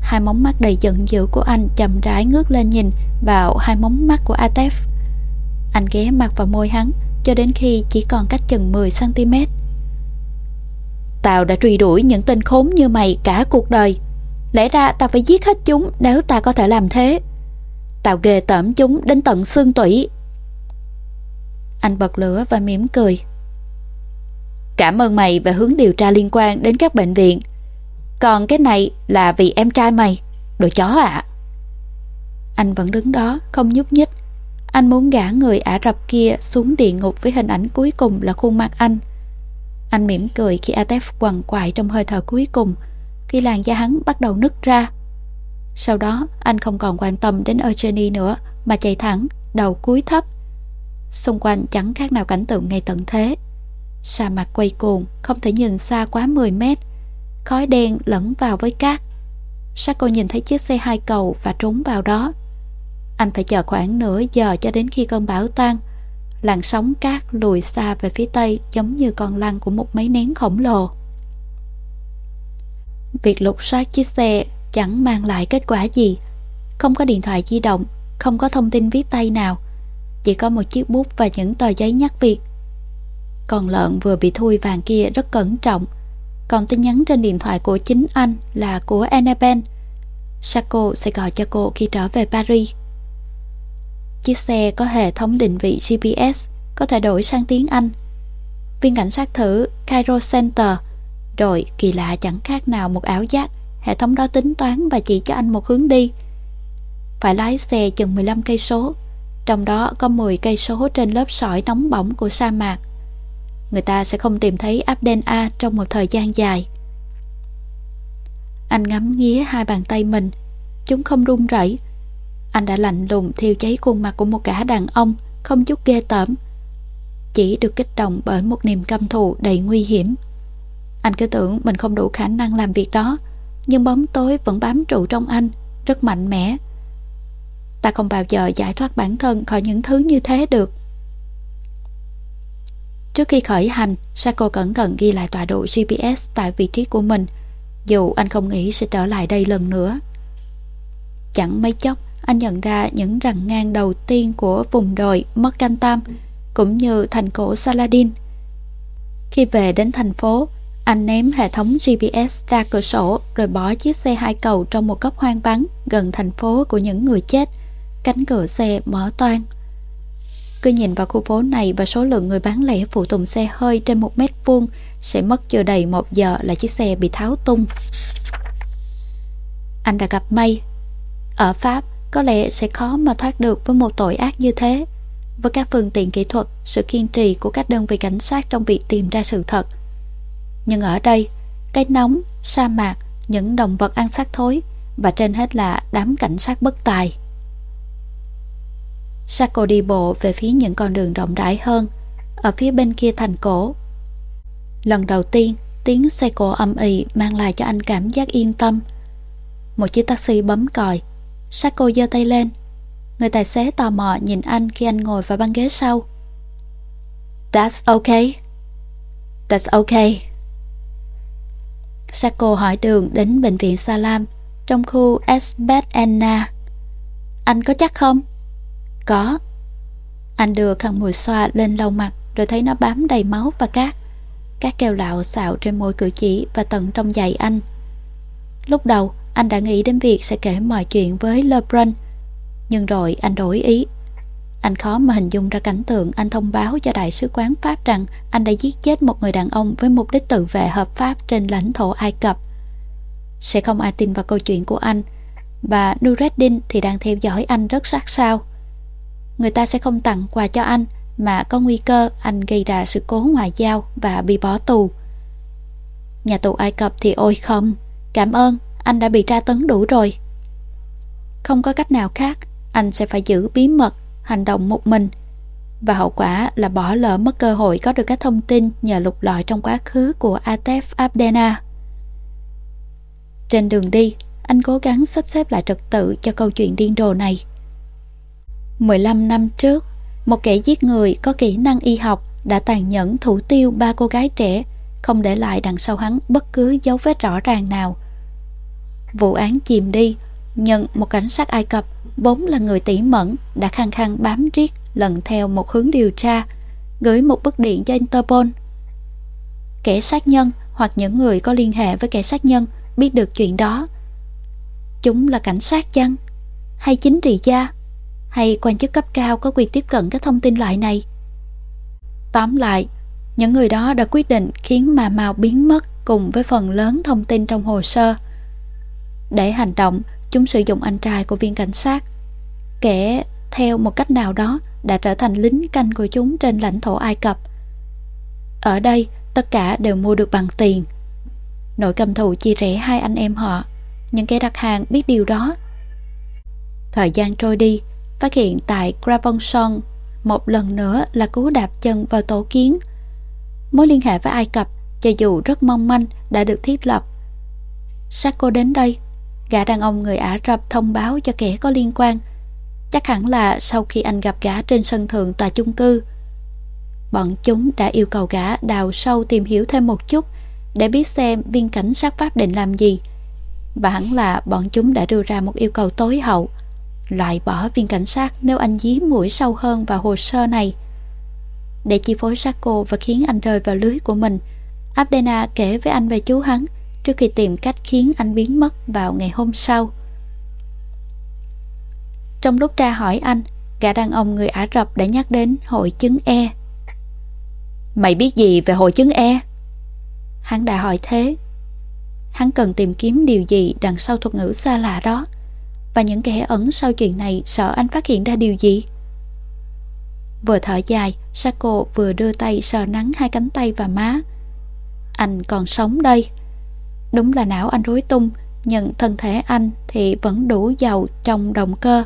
Hai móng mắt đầy giận dữ của anh chậm rãi ngước lên nhìn vào hai móng mắt của Atef. Anh ghé mặt vào môi hắn cho đến khi chỉ còn cách chừng 10cm. Tao đã truy đuổi những tên khốn như mày cả cuộc đời. Lẽ ra tao phải giết hết chúng nếu ta có thể làm thế. Tao ghê tởm chúng đến tận xương tủy. Anh bật lửa và mỉm cười. Cảm ơn mày về hướng điều tra liên quan đến các bệnh viện. Còn cái này là vì em trai mày, đồ chó ạ. Anh vẫn đứng đó, không nhúc nhích. Anh muốn gã người Ả Rập kia xuống địa ngục với hình ảnh cuối cùng là khuôn mặt anh. Anh mỉm cười khi Atef quằn quại trong hơi thở cuối cùng, khi làn da hắn bắt đầu nứt ra. Sau đó, anh không còn quan tâm đến Eugenie nữa, mà chạy thẳng, đầu cúi thấp. Xung quanh chẳng khác nào cảnh tượng ngày tận thế. Sa mạc quay cuồng, không thể nhìn xa quá 10 mét. Khói đen lẫn vào với cát. Sako nhìn thấy chiếc xe hai cầu và trốn vào đó. Anh phải chờ khoảng nửa giờ cho đến khi cơn bão tan. Làn sóng cát lùi xa về phía tây giống như con lăn của một máy nén khổng lồ. Việc lục soát chiếc xe chẳng mang lại kết quả gì. Không có điện thoại di động, không có thông tin viết tay nào. Chỉ có một chiếc bút và những tờ giấy nhắc việc. Con lợn vừa bị thui vàng kia rất cẩn trọng. Còn tin nhắn trên điện thoại của chính anh là của Annabelle. Sako sẽ gọi cho cô khi trở về Paris. Chiếc xe có hệ thống định vị GPS, có thể đổi sang tiếng Anh. Viên cảnh sát thử Cairo Center, rồi kỳ lạ chẳng khác nào một ảo giác, hệ thống đó tính toán và chỉ cho anh một hướng đi. Phải lái xe chừng 15 cây số, trong đó có 10 cây số trên lớp sỏi nóng bỏng của sa mạc. Người ta sẽ không tìm thấy Abden A trong một thời gian dài. Anh ngắm nghía hai bàn tay mình, chúng không run rẩy, anh đã lạnh lùng thiêu cháy khuôn mặt của một gã đàn ông không chút ghê tởm. Chỉ được kích động bởi một niềm căm thù đầy nguy hiểm. Anh cứ tưởng mình không đủ khả năng làm việc đó, nhưng bóng tối vẫn bám trụ trong anh, rất mạnh mẽ. Ta không bao giờ giải thoát bản thân khỏi những thứ như thế được. Trước khi khởi hành, Sako cẩn thận ghi lại tọa độ GPS tại vị trí của mình, dù anh không nghĩ sẽ trở lại đây lần nữa. Chẳng mấy chốc, anh nhận ra những rằn ngang đầu tiên của vùng đồi Mokantam cũng như thành cổ Saladin. Khi về đến thành phố, anh ném hệ thống GPS ra cửa sổ rồi bỏ chiếc xe hai cầu trong một góc hoang vắng gần thành phố của những người chết. Cánh cửa xe mở toang. Cứ nhìn vào khu phố này và số lượng người bán lẻ phụ tùng xe hơi trên một mét vuông sẽ mất chưa đầy một giờ là chiếc xe bị tháo tung. Anh đã gặp May. Ở Pháp, có lẽ sẽ khó mà thoát được với một tội ác như thế. Với các phương tiện kỹ thuật, sự kiên trì của các đơn vị cảnh sát trong việc tìm ra sự thật. Nhưng ở đây, cái nóng, sa mạc, những động vật ăn xác thối và trên hết là đám cảnh sát bất tài. Sako đi bộ về phía những con đường rộng rãi hơn, ở phía bên kia thành cổ. Lần đầu tiên, tiếng xe cổ âm ỉ mang lại cho anh cảm giác yên tâm. Một chiếc taxi bấm còi, Sako giơ tay lên. Người tài xế tò mò nhìn anh khi anh ngồi vào băng ghế sau. That's okay. That's okay. Sako hỏi đường đến bệnh viện Salam trong khu Esbet Enna. Anh có chắc không? Có. Anh đưa khăn mùi xoa lên lau mặt rồi thấy nó bám đầy máu và cát. Các kêu lạo xạo trên môi cử chỉ và tận trong giày anh. Lúc đầu, anh đã nghĩ đến việc sẽ kể mọi chuyện với LeBron, nhưng rồi anh đổi ý. Anh khó mà hình dung ra cảnh tượng anh thông báo cho đại sứ quán Pháp rằng anh đã giết chết một người đàn ông với mục đích tự vệ hợp pháp trên lãnh thổ Ai Cập. Sẽ không ai tin vào câu chuyện của anh. Bà Nureddin thì đang theo dõi anh rất sát sao. Người ta sẽ không tặng quà cho anh mà có nguy cơ anh gây ra sự cố ngoại giao và bị bỏ tù. Nhà tù Ai Cập thì ôi không, cảm ơn, anh đã bị tra tấn đủ rồi. Không có cách nào khác, anh sẽ phải giữ bí mật, hành động một mình. Và hậu quả là bỏ lỡ mất cơ hội có được các thông tin nhờ lục lọi trong quá khứ của Atef Abdena. Trên đường đi, anh cố gắng sắp xếp lại trật tự cho câu chuyện điên rồ này. 15 năm trước, một kẻ giết người có kỹ năng y học đã tàn nhẫn thủ tiêu ba cô gái trẻ, không để lại đằng sau hắn bất cứ dấu vết rõ ràng nào. Vụ án chìm đi, nhận một cảnh sát Ai Cập vốn là người tỉ mẫn đã khăng khăng bám riết lần theo một hướng điều tra, gửi một bức điện cho Interpol. Kẻ sát nhân hoặc những người có liên hệ với kẻ sát nhân biết được chuyện đó. Chúng là cảnh sát chăng? Hay chính trị gia? Hay quan chức cấp cao có quyền tiếp cận các thông tin loại này? Tóm lại, những người đó đã quyết định khiến mà màu biến mất cùng với phần lớn thông tin trong hồ sơ. Để hành động, chúng sử dụng anh trai của viên cảnh sát. Kẻ theo một cách nào đó đã trở thành lính canh của chúng trên lãnh thổ Ai Cập. Ở đây, tất cả đều mua được bằng tiền. Nội cầm thù chia rẽ hai anh em họ, những kẻ đặt hàng biết điều đó. Thời gian trôi đi, phát hiện tại Gravonson một lần nữa là cú đạp chân vào tổ kiến. Mối liên hệ với Ai Cập, cho dù rất mong manh, đã được thiết lập. Sacco đến đây, gã đàn ông người Ả Rập thông báo cho kẻ có liên quan. Chắc hẳn là sau khi anh gặp gã trên sân thượng tòa chung cư. Bọn chúng đã yêu cầu gã đào sâu tìm hiểu thêm một chút để biết xem viên cảnh sát Pháp định làm gì. Và hẳn là bọn chúng đã đưa ra một yêu cầu tối hậu loại bỏ viên cảnh sát nếu anh dí mũi sâu hơn vào hồ sơ này. Để chi phối Sacco và khiến anh rơi vào lưới của mình, Abdena kể với anh về chú hắn trước khi tìm cách khiến anh biến mất vào ngày hôm sau. Trong lúc tra hỏi anh, gã đàn ông người Ả Rập đã nhắc đến hội chứng E. Mày biết gì về hội chứng E? Hắn đã hỏi thế. Hắn cần tìm kiếm điều gì đằng sau thuật ngữ xa lạ đó và những kẻ ẩn sau chuyện này sợ anh phát hiện ra điều gì. Vừa thở dài, Sako vừa đưa tay sờ nắng hai cánh tay và má. Anh còn sống đây. Đúng là não anh rối tung, nhưng thân thể anh thì vẫn đủ giàu trong động cơ.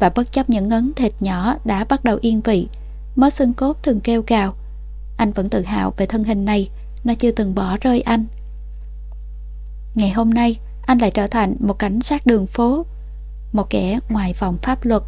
Và bất chấp những ngấn thịt nhỏ đã bắt đầu yên vị, mớ xương cốt thường kêu gào. Anh vẫn tự hào về thân hình này, nó chưa từng bỏ rơi anh. Ngày hôm nay, anh lại trở thành một cảnh sát đường phố một kẻ ngoài vòng pháp luật.